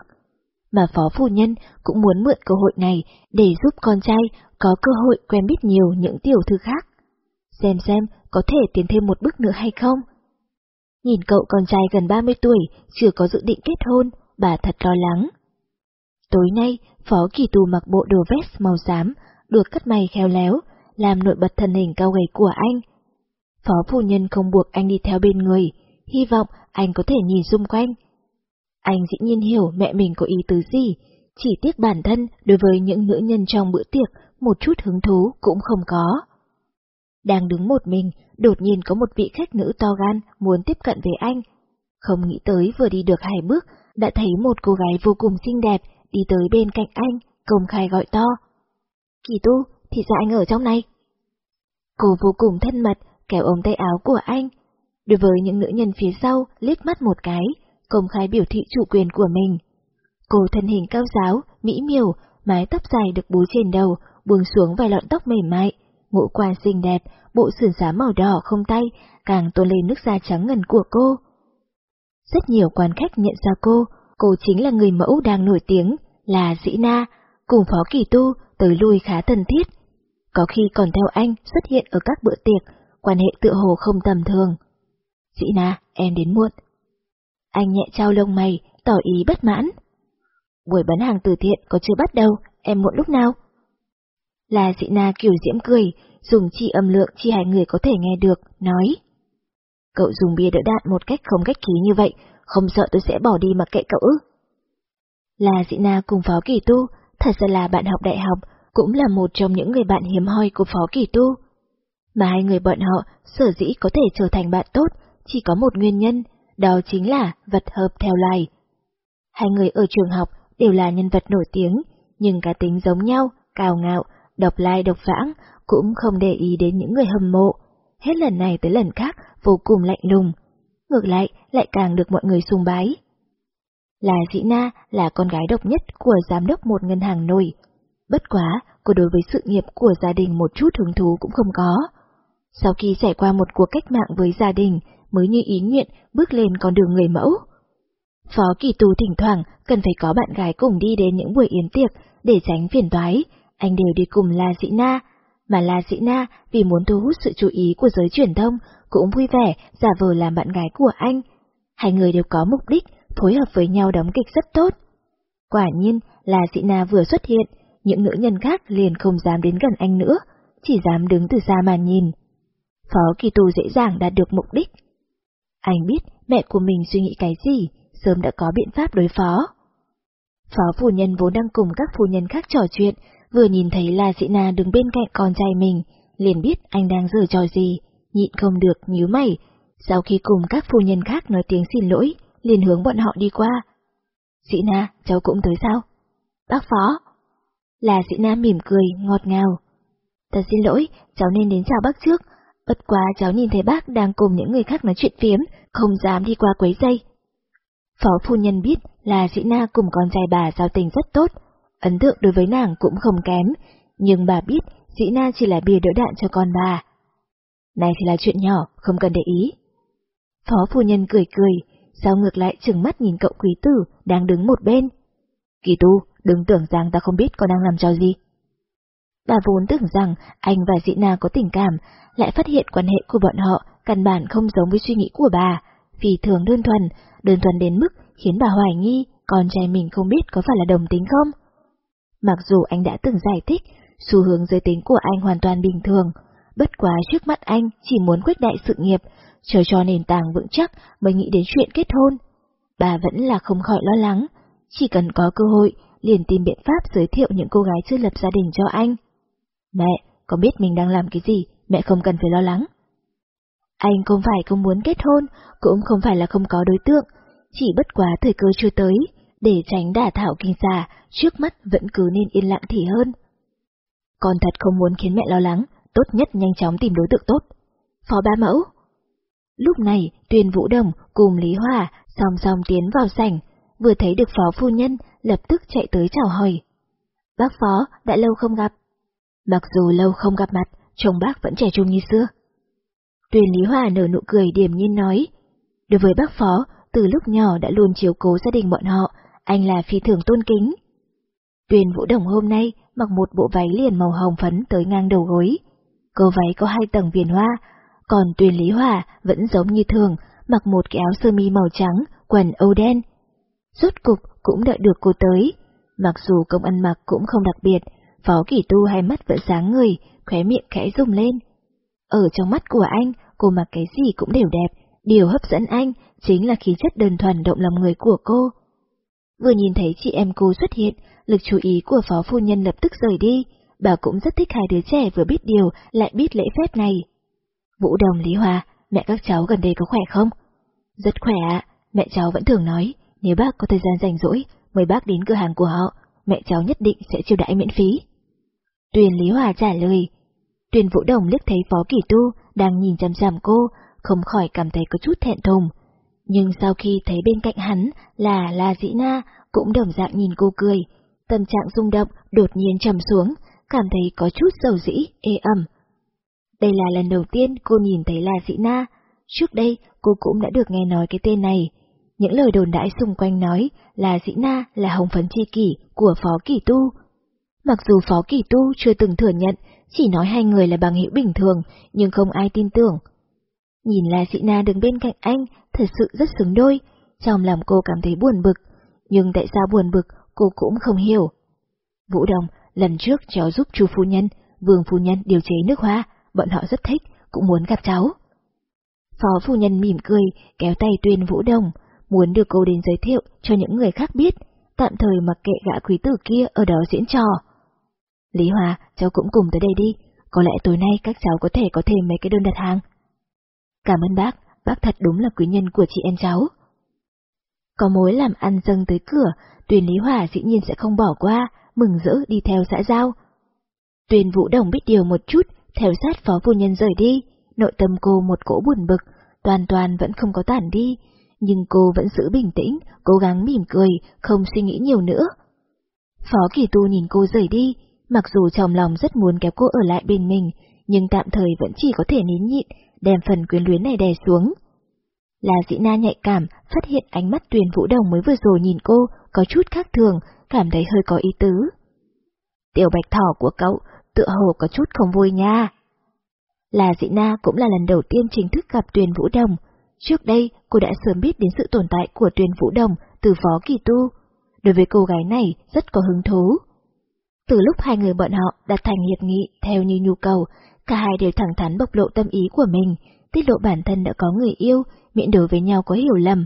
mà phó phu nhân cũng muốn mượn cơ hội này để giúp con trai có cơ hội quen biết nhiều những tiểu thư khác. Xem xem có thể tiến thêm một bước nữa hay không? Nhìn cậu con trai gần 30 tuổi, chưa có dự định kết hôn, bà thật lo lắng. Tối nay, Phó Kỳ Tù mặc bộ đồ vest màu xám, được cắt mày khéo léo, làm nổi bật thân hình cao gầy của anh. Phó phu nhân không buộc anh đi theo bên người, hy vọng anh có thể nhìn xung quanh. Anh dĩ nhiên hiểu mẹ mình có ý tứ gì, chỉ tiếc bản thân đối với những nữ nhân trong bữa tiệc một chút hứng thú cũng không có. Đang đứng một mình, đột nhiên có một vị khách nữ to gan muốn tiếp cận với anh. Không nghĩ tới vừa đi được hai bước, đã thấy một cô gái vô cùng xinh đẹp đi tới bên cạnh anh, công khai gọi to. Kỳ tu, thì ra anh ở trong này. Cô vô cùng thân mật, kéo ống tay áo của anh. Đối với những nữ nhân phía sau, liếc mắt một cái, công khai biểu thị chủ quyền của mình. Cô thân hình cao giáo, mỹ miều, mái tóc dài được búi trên đầu, buông xuống vài lọn tóc mềm mại, ngũ quan xinh đẹp, bộ sườn xám màu đỏ không tay, càng tôn lên nước da trắng ngần của cô. Rất nhiều quan khách nhận ra cô, cô chính là người mẫu đang nổi tiếng, là Dĩ Na, cùng Phó Kỳ Tu tới lui khá thân thiết. Có khi còn theo anh xuất hiện ở các bữa tiệc, quan hệ tựa hồ không tầm thường. Dĩ Na, em đến muộn. Anh nhẹ trao lông mày, tỏ ý bất mãn. Buổi bán hàng từ thiện có chưa bắt đầu, em muộn lúc nào? Là dị Na kiểu diễm cười, dùng chi âm lượng chi hai người có thể nghe được, nói. Cậu dùng bia đỡ đạn một cách không cách khí như vậy, không sợ tôi sẽ bỏ đi mà kệ cậu ư? Là Dĩ Na cùng Phó Kỳ Tu, thật ra là bạn học đại học, cũng là một trong những người bạn hiếm hoi của Phó Kỳ Tu. Mà hai người bọn họ sở dĩ có thể trở thành bạn tốt, chỉ có một nguyên nhân, đó chính là vật hợp theo loài. Hai người ở trường học đều là nhân vật nổi tiếng, nhưng cá tính giống nhau, cào ngạo, đọc lai đọc vãng, cũng không để ý đến những người hâm mộ. Hết lần này tới lần khác vô cùng lạnh lùng. Ngược lại, lại càng được mọi người sùng bái. Là Dĩ Na là con gái độc nhất của giám đốc một ngân hàng nổi. Bất quá, cô đối với sự nghiệp của gia đình một chút hứng thú cũng không có. Sau khi trải qua một cuộc cách mạng với gia đình, mới như ý nguyện bước lên con đường người mẫu. Phó kỳ tù thỉnh thoảng cần phải có bạn gái cùng đi đến những buổi yến tiệc để tránh phiền toái, anh đều đi cùng La Dĩ Na, mà La Dĩ Na vì muốn thu hút sự chú ý của giới truyền thông cũng vui vẻ giả vờ làm bạn gái của anh. Hai người đều có mục đích, phối hợp với nhau đóng kịch rất tốt. Quả nhiên, La Dĩ Na vừa xuất hiện, những nữ nhân khác liền không dám đến gần anh nữa, chỉ dám đứng từ xa mà nhìn. Phó kỳ tù dễ dàng đạt được mục đích. Anh biết mẹ của mình suy nghĩ cái gì, sớm đã có biện pháp đối phó. Phó phu nhân vốn đang cùng các phu nhân khác trò chuyện, vừa nhìn thấy La Sĩ Na đứng bên cạnh con trai mình, liền biết anh đang giở trò gì, nhịn không được nhíu mày. Sau khi cùng các phu nhân khác nói tiếng xin lỗi, liền hướng bọn họ đi qua. Sĩ Na, cháu cũng tới sao? Bác Phó. La Sĩ Na mỉm cười, ngọt ngào. Ta xin lỗi, cháu nên đến chào bác trước. Bất quá cháu nhìn thấy bác đang cùng những người khác nói chuyện phiếm, không dám đi qua quấy dây. Phó phu nhân biết là sĩ Na cùng con trai bà giao tình rất tốt, ấn tượng đối với nàng cũng không kém, nhưng bà biết Dĩ Na chỉ là bia đỡ đạn cho con bà. Này thì là chuyện nhỏ, không cần để ý. Phó phu nhân cười cười, sao ngược lại chừng mắt nhìn cậu quý tử đang đứng một bên. Kỳ tu, đừng tưởng rằng ta không biết con đang làm trò gì. Bà vốn tưởng rằng anh và Dĩ Na có tình cảm, lại phát hiện quan hệ của bọn họ căn bản không giống với suy nghĩ của bà, vì thường đơn thuần, đơn thuần đến mức khiến bà hoài nghi con trai mình không biết có phải là đồng tính không. Mặc dù anh đã từng giải thích, xu hướng giới tính của anh hoàn toàn bình thường, bất quá trước mắt anh chỉ muốn quyết đại sự nghiệp, chờ cho nền tảng vững chắc mới nghĩ đến chuyện kết hôn. Bà vẫn là không khỏi lo lắng, chỉ cần có cơ hội, liền tìm biện pháp giới thiệu những cô gái chưa lập gia đình cho anh. Mẹ, có biết mình đang làm cái gì, mẹ không cần phải lo lắng. Anh không phải không muốn kết hôn, cũng không phải là không có đối tượng, chỉ bất quá thời cơ chưa tới, để tránh đả thảo kinh xà, trước mắt vẫn cứ nên yên lặng thì hơn. Con thật không muốn khiến mẹ lo lắng, tốt nhất nhanh chóng tìm đối tượng tốt. Phó ba mẫu. Lúc này, Tuyền Vũ Đồng cùng Lý Hòa song song tiến vào sảnh, vừa thấy được phó phu nhân, lập tức chạy tới chào hỏi. Bác phó, đã lâu không gặp. Mặc dù lâu không gặp mặt, chồng bác vẫn trẻ trung như xưa. Tuyền Lý Hòa nở nụ cười điềm nhiên nói. Đối với bác phó, từ lúc nhỏ đã luôn chiếu cố gia đình bọn họ, anh là phi thường tôn kính. Tuyền Vũ Đồng hôm nay mặc một bộ váy liền màu hồng phấn tới ngang đầu gối. Cô váy có hai tầng viền hoa, còn Tuyền Lý Hòa vẫn giống như thường, mặc một cái áo sơ mi màu trắng, quần âu đen. Rốt cục cũng đợi được cô tới. Mặc dù công ăn mặc cũng không đặc biệt, Phó Kỳ Tu hai mắt vẫn sáng người, khóe miệng khẽ rung lên. Ở trong mắt của anh, cô mặc cái gì cũng đều đẹp, điều hấp dẫn anh chính là khí chất đơn thuần động lòng người của cô. Vừa nhìn thấy chị em cô xuất hiện, lực chú ý của phó phu nhân lập tức rời đi, bà cũng rất thích hai đứa trẻ vừa biết điều lại biết lễ phép này. Vũ Đồng Lý Hòa, mẹ các cháu gần đây có khỏe không? Rất khỏe ạ, mẹ cháu vẫn thường nói, nếu bác có thời gian rảnh rỗi, mời bác đến cửa hàng của họ, mẹ cháu nhất định sẽ chiêu đãi miễn phí. Tuyền Lý Hòa trả lời. Tuyền Vũ Đồng liếc thấy Phó Kỳ Tu đang nhìn chằm chằm cô, không khỏi cảm thấy có chút thẹn thùng. Nhưng sau khi thấy bên cạnh hắn là La Dĩ Na, cũng đồng dạng nhìn cô cười, tâm trạng rung động đột nhiên trầm xuống, cảm thấy có chút dầu dĩ, ê ẩm. Đây là lần đầu tiên cô nhìn thấy La Dĩ Na, trước đây cô cũng đã được nghe nói cái tên này. Những lời đồn đãi xung quanh nói là Dĩ Na là hồng phấn chi kỷ của Phó Kỳ Tu. Mặc dù Phó Kỳ Tu chưa từng thừa nhận, chỉ nói hai người là bằng hữu bình thường, nhưng không ai tin tưởng. Nhìn La Sĩ Na đứng bên cạnh anh, thật sự rất xứng đôi, trong lòng cô cảm thấy buồn bực, nhưng tại sao buồn bực cô cũng không hiểu. Vũ Đồng, lần trước cháu giúp chu phu nhân, vương phu nhân điều chế nước hoa, bọn họ rất thích, cũng muốn gặp cháu. Phó phu nhân mỉm cười, kéo tay tuyên Vũ Đồng, muốn đưa cô đến giới thiệu cho những người khác biết, tạm thời mặc kệ gã quý tử kia ở đó diễn trò. Lý Hòa, cháu cũng cùng tới đây đi, có lẽ tối nay các cháu có thể có thêm mấy cái đơn đặt hàng. Cảm ơn bác, bác thật đúng là quý nhân của chị em cháu. Có mối làm ăn dâng tới cửa, Tuyền Lý Hòa dĩ nhiên sẽ không bỏ qua, mừng rỡ đi theo xã giao. Tuyền Vũ Đồng biết điều một chút, theo sát phó phu nhân rời đi, nội tâm cô một cỗ buồn bực, toàn toàn vẫn không có tản đi, nhưng cô vẫn giữ bình tĩnh, cố gắng mỉm cười, không suy nghĩ nhiều nữa. Phó Kỳ Tu nhìn cô rời đi, mặc dù trong lòng rất muốn kéo cô ở lại bên mình, nhưng tạm thời vẫn chỉ có thể nín nhịn, đem phần quyến luyến này đè xuống. Là dĩ na nhạy cảm, phát hiện ánh mắt tuyền vũ đồng mới vừa rồi nhìn cô, có chút khác thường, cảm thấy hơi có ý tứ. Tiểu bạch thỏ của cậu, tựa hồ có chút không vui nha. Là dĩ na cũng là lần đầu tiên chính thức gặp tuyền vũ đồng. Trước đây, cô đã sớm biết đến sự tồn tại của tuyền vũ đồng từ phó kỳ tu. Đối với cô gái này, rất có hứng thú. Từ lúc hai người bọn họ đặt thành hiệp nghị theo như nhu cầu, cả hai đều thẳng thắn bộc lộ tâm ý của mình, tiết lộ bản thân đã có người yêu, miễn đối với nhau có hiểu lầm.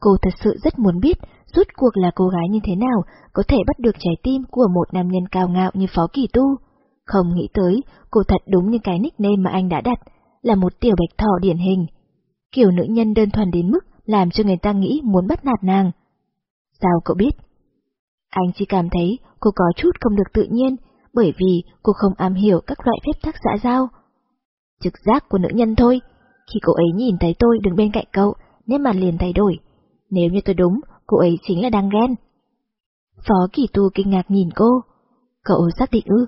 Cô thật sự rất muốn biết, rốt cuộc là cô gái như thế nào có thể bắt được trái tim của một nam nhân cao ngạo như Phó Kỳ Tu. Không nghĩ tới, cô thật đúng như cái nickname mà anh đã đặt, là một tiểu bạch thỏ điển hình. Kiểu nữ nhân đơn thuần đến mức làm cho người ta nghĩ muốn bắt nạt nàng. Sao cậu biết? Anh chỉ cảm thấy cô có chút không được tự nhiên, bởi vì cô không am hiểu các loại phép tắc xã giao. Trực giác của nữ nhân thôi, khi cô ấy nhìn thấy tôi đứng bên cạnh cậu, nét mặt liền thay đổi. Nếu như tôi đúng, cô ấy chính là đang ghen. Phó kỳ tu kinh ngạc nhìn cô. Cậu xác định ư?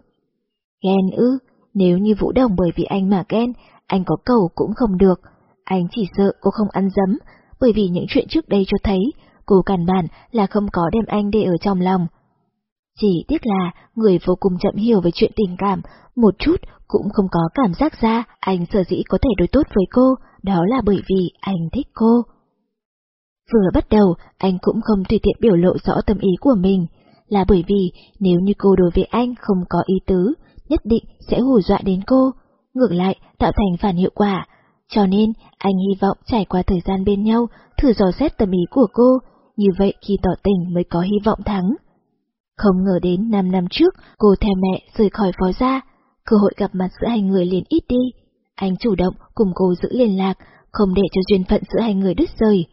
Ghen ư? Nếu như Vũ Đồng bởi vì anh mà ghen, anh có cầu cũng không được. Anh chỉ sợ cô không ăn dấm, bởi vì những chuyện trước đây cho thấy, cô cản bản là không có đem anh để ở trong lòng. Chỉ tiếc là người vô cùng chậm hiểu về chuyện tình cảm, một chút cũng không có cảm giác ra anh sở dĩ có thể đối tốt với cô, đó là bởi vì anh thích cô. Vừa bắt đầu, anh cũng không tùy tiện biểu lộ rõ tâm ý của mình, là bởi vì nếu như cô đối với anh không có ý tứ, nhất định sẽ hù dọa đến cô, ngược lại tạo thành phản hiệu quả. Cho nên, anh hy vọng trải qua thời gian bên nhau, thử dò xét tâm ý của cô, như vậy khi tỏ tình mới có hy vọng thắng. Không ngờ đến 5 năm trước, cô theo mẹ rời khỏi phó gia, cơ hội gặp mặt giữa hai người liền ít đi. Anh chủ động cùng cô giữ liên lạc, không để cho duyên phận giữa hai người đứt rời.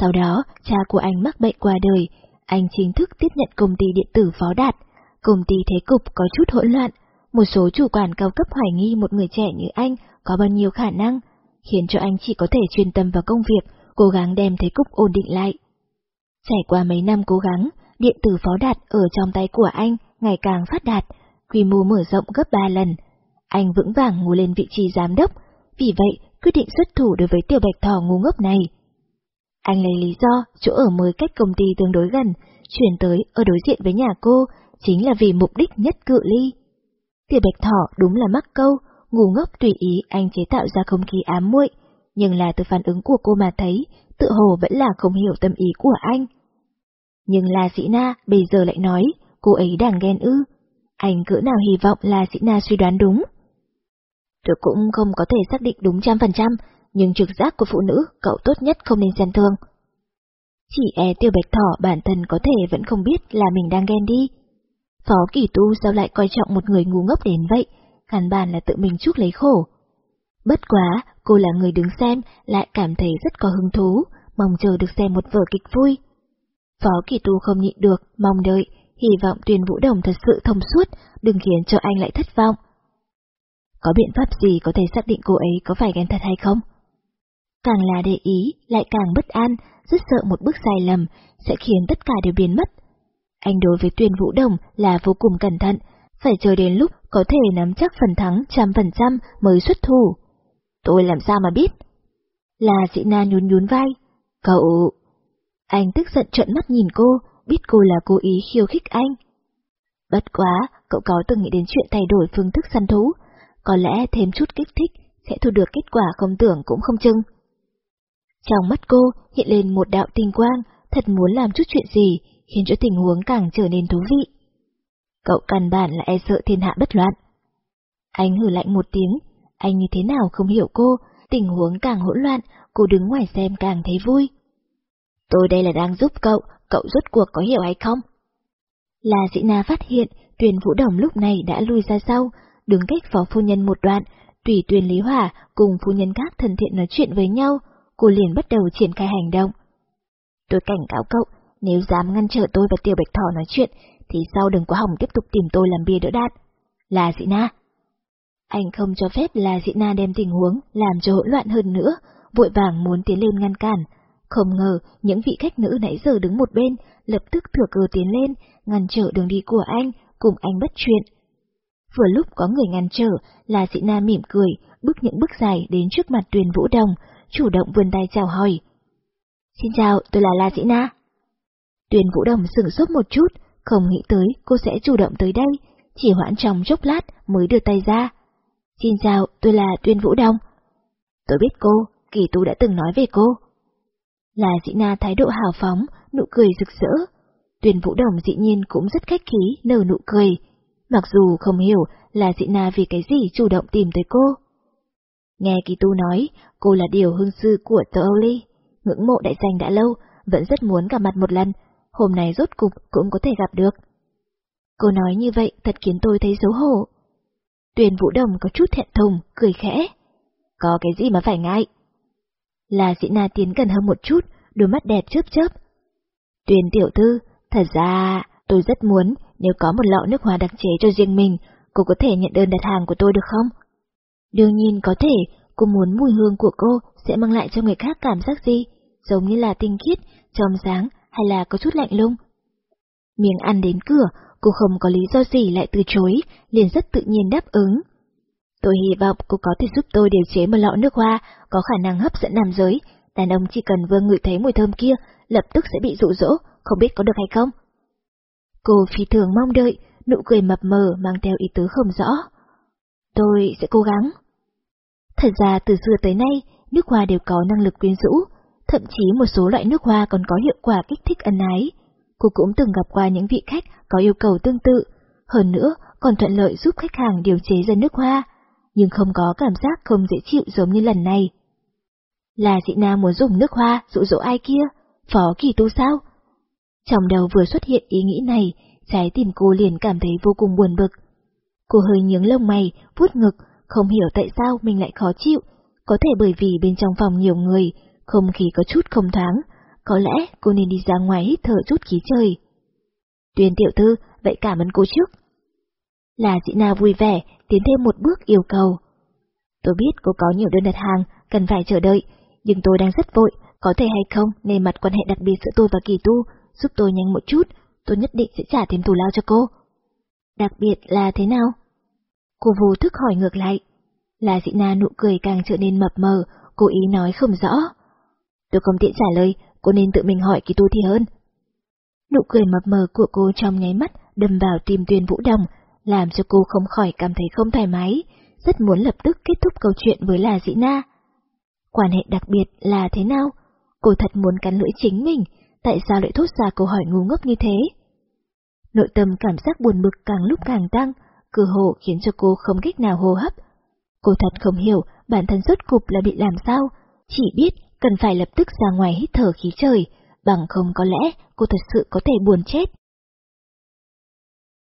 Sau đó, cha của anh mắc bệnh qua đời, anh chính thức tiếp nhận công ty điện tử Phó Đạt. Công ty thế cục có chút hỗn loạn, một số chủ quản cao cấp hoài nghi một người trẻ như anh có bao nhiêu khả năng, khiến cho anh chỉ có thể chuyên tâm vào công việc, cố gắng đem thế cục ổn định lại. Trải qua mấy năm cố gắng, điện tử phó đạt ở trong tay của anh ngày càng phát đạt, quy mô mở rộng gấp 3 lần. Anh vững vàng ngồi lên vị trí giám đốc, vì vậy quyết định xuất thủ đối với tiểu bạch thỏ ngu ngốc này. Anh lấy lý do chỗ ở mới cách công ty tương đối gần, chuyển tới ở đối diện với nhà cô, chính là vì mục đích nhất cự ly. Tiểu Bạch Thỏ đúng là mắc câu, ngu ngốc tùy ý anh chế tạo ra không khí ám muội, nhưng là từ phản ứng của cô mà thấy, tự hồ vẫn là không hiểu tâm ý của anh. Nhưng là sĩ Na bây giờ lại nói, cô ấy đang ghen ư. Anh cỡ nào hy vọng là sĩ Na suy đoán đúng. Tôi cũng không có thể xác định đúng trăm phần trăm, nhưng trực giác của phụ nữ cậu tốt nhất không nên xem thương. Chỉ e tiêu bạch thỏ bản thân có thể vẫn không biết là mình đang ghen đi. Phó kỳ tu sao lại coi trọng một người ngu ngốc đến vậy, căn bản là tự mình chuốc lấy khổ. Bất quá, cô là người đứng xem, lại cảm thấy rất có hứng thú, mong chờ được xem một vở kịch vui. Phó kỳ tu không nhịn được, mong đợi, hy vọng tuyên vũ đồng thật sự thông suốt, đừng khiến cho anh lại thất vọng. Có biện pháp gì có thể xác định cô ấy có phải ghen thật hay không? Càng là để ý, lại càng bất an, rất sợ một bước sai lầm, sẽ khiến tất cả đều biến mất. Anh đối với tuyên vũ đồng là vô cùng cẩn thận, phải chờ đến lúc có thể nắm chắc phần thắng trăm phần trăm mới xuất thủ. Tôi làm sao mà biết? Là dị na nhún nhún vai. Cậu... Anh tức giận trợn mắt nhìn cô, biết cô là cố ý khiêu khích anh. Bất quá, cậu có từng nghĩ đến chuyện thay đổi phương thức săn thú, có lẽ thêm chút kích thích sẽ thu được kết quả không tưởng cũng không chừng. Trong mắt cô hiện lên một đạo tinh quang, thật muốn làm chút chuyện gì, khiến cho tình huống càng trở nên thú vị. Cậu căn bản là e sợ thiên hạ bất loạn. Anh hử lạnh một tiếng, anh như thế nào không hiểu cô, tình huống càng hỗn loạn, cô đứng ngoài xem càng thấy vui. Tôi đây là đang giúp cậu, cậu rốt cuộc có hiểu hay không? Là dĩ na phát hiện, tuyển vũ đồng lúc này đã lui ra sau, đứng cách phó phu nhân một đoạn, tùy tuyển Lý Hỏa cùng phu nhân khác thân thiện nói chuyện với nhau, cô liền bắt đầu triển khai hành động. Tôi cảnh cáo cậu, nếu dám ngăn trở tôi và tiểu Bạch Thỏ nói chuyện, thì sau đừng có hỏng tiếp tục tìm tôi làm bia đỡ đạn. Là dị na. Anh không cho phép là dị na đem tình huống làm cho hỗn loạn hơn nữa, vội vàng muốn tiến lên ngăn cản. Không ngờ, những vị khách nữ nãy giờ đứng một bên, lập tức thừa cơ tiến lên, ngăn trở đường đi của anh, cùng anh bất chuyện. Vừa lúc có người ngăn trở, là dị na mỉm cười, bước những bước dài đến trước mặt tuyền vũ đồng, chủ động vươn tay chào hỏi. Xin chào, tôi là La Dĩ Na. Tuyền Vũ Đồng sửng sốt một chút, không nghĩ tới cô sẽ chủ động tới đây, chỉ hoãn trong chốc lát mới đưa tay ra. Xin chào, tôi là Tuyên Vũ Đồng. Tôi biết cô, Kỳ Tú đã từng nói về cô. Là Dĩ Na thái độ hào phóng, nụ cười rực rỡ. Tuyền Vũ Đồng dĩ nhiên cũng rất khách khí, nở nụ cười. Mặc dù không hiểu là Dĩ Na vì cái gì chủ động tìm tới cô. Nghe Kỳ Tu nói, cô là điều hương sư của tờ Âu Ly, ngưỡng mộ đại danh đã lâu, vẫn rất muốn gặp mặt một lần, hôm nay rốt cục cũng có thể gặp được. Cô nói như vậy thật khiến tôi thấy xấu hổ. Tuyền Vũ Đồng có chút thẹn thùng, cười khẽ. Có cái gì mà phải ngại? Là sĩ na tiến gần hơn một chút, đôi mắt đẹp chớp chớp. Tuyền tiểu thư, thật ra tôi rất muốn nếu có một lọ nước hoa đặc chế cho riêng mình, cô có thể nhận đơn đặt hàng của tôi được không? Đương nhiên có thể, cô muốn mùi hương của cô sẽ mang lại cho người khác cảm giác gì, giống như là tinh khiết, trong sáng hay là có chút lạnh lùng. Miếng ăn đến cửa, cô không có lý do gì lại từ chối, liền rất tự nhiên đáp ứng. Tôi hy vọng cô có thể giúp tôi điều chế một lọ nước hoa có khả năng hấp dẫn nam giới, đàn ông chỉ cần vừa ngửi thấy mùi thơm kia, lập tức sẽ bị dụ dỗ, không biết có được hay không. Cô phi thường mong đợi, nụ cười mập mờ mang theo ý tứ không rõ. Tôi sẽ cố gắng. Thật ra từ xưa tới nay, nước hoa đều có năng lực quyến rũ, thậm chí một số loại nước hoa còn có hiệu quả kích thích ân ái. Cô cũng từng gặp qua những vị khách có yêu cầu tương tự, hơn nữa còn thuận lợi giúp khách hàng điều chế ra nước hoa, nhưng không có cảm giác không dễ chịu giống như lần này. Là dị na muốn dùng nước hoa dụ dỗ ai kia, phó kỳ tu sao? Trong đầu vừa xuất hiện ý nghĩ này, trái tim cô liền cảm thấy vô cùng buồn bực. Cô hơi nhướng lông mày, vuốt ngực, không hiểu tại sao mình lại khó chịu, có thể bởi vì bên trong phòng nhiều người, không khí có chút không thoáng, có lẽ cô nên đi ra ngoài hít thở chút khí trời. tuyền tiểu thư, vậy cảm ơn cô trước. Là chị Na vui vẻ, tiến thêm một bước yêu cầu. Tôi biết cô có nhiều đơn đặt hàng, cần phải chờ đợi, nhưng tôi đang rất vội, có thể hay không nên mặt quan hệ đặc biệt giữa tôi và Kỳ Tu, giúp tôi nhanh một chút, tôi nhất định sẽ trả thêm thù lao cho cô. Đặc biệt là thế nào? Cô vô thức hỏi ngược lại. Là dị na nụ cười càng trở nên mập mờ, cố ý nói không rõ. Tôi không tiện trả lời, cô nên tự mình hỏi kỳ tu thì hơn. Nụ cười mập mờ của cô trong nháy mắt đâm vào tim tuyên vũ đồng, làm cho cô không khỏi cảm thấy không thoải mái, rất muốn lập tức kết thúc câu chuyện với là dĩ na. Quan hệ đặc biệt là thế nào? Cô thật muốn cắn lưỡi chính mình, tại sao lại thốt ra câu hỏi ngu ngốc như thế? Nội tâm cảm giác buồn bực càng lúc càng tăng, cơ hồ khiến cho cô không cách nào hô hấp. Cô thật không hiểu bản thân rốt cục là bị làm sao, chỉ biết cần phải lập tức ra ngoài hít thở khí trời, bằng không có lẽ cô thật sự có thể buồn chết.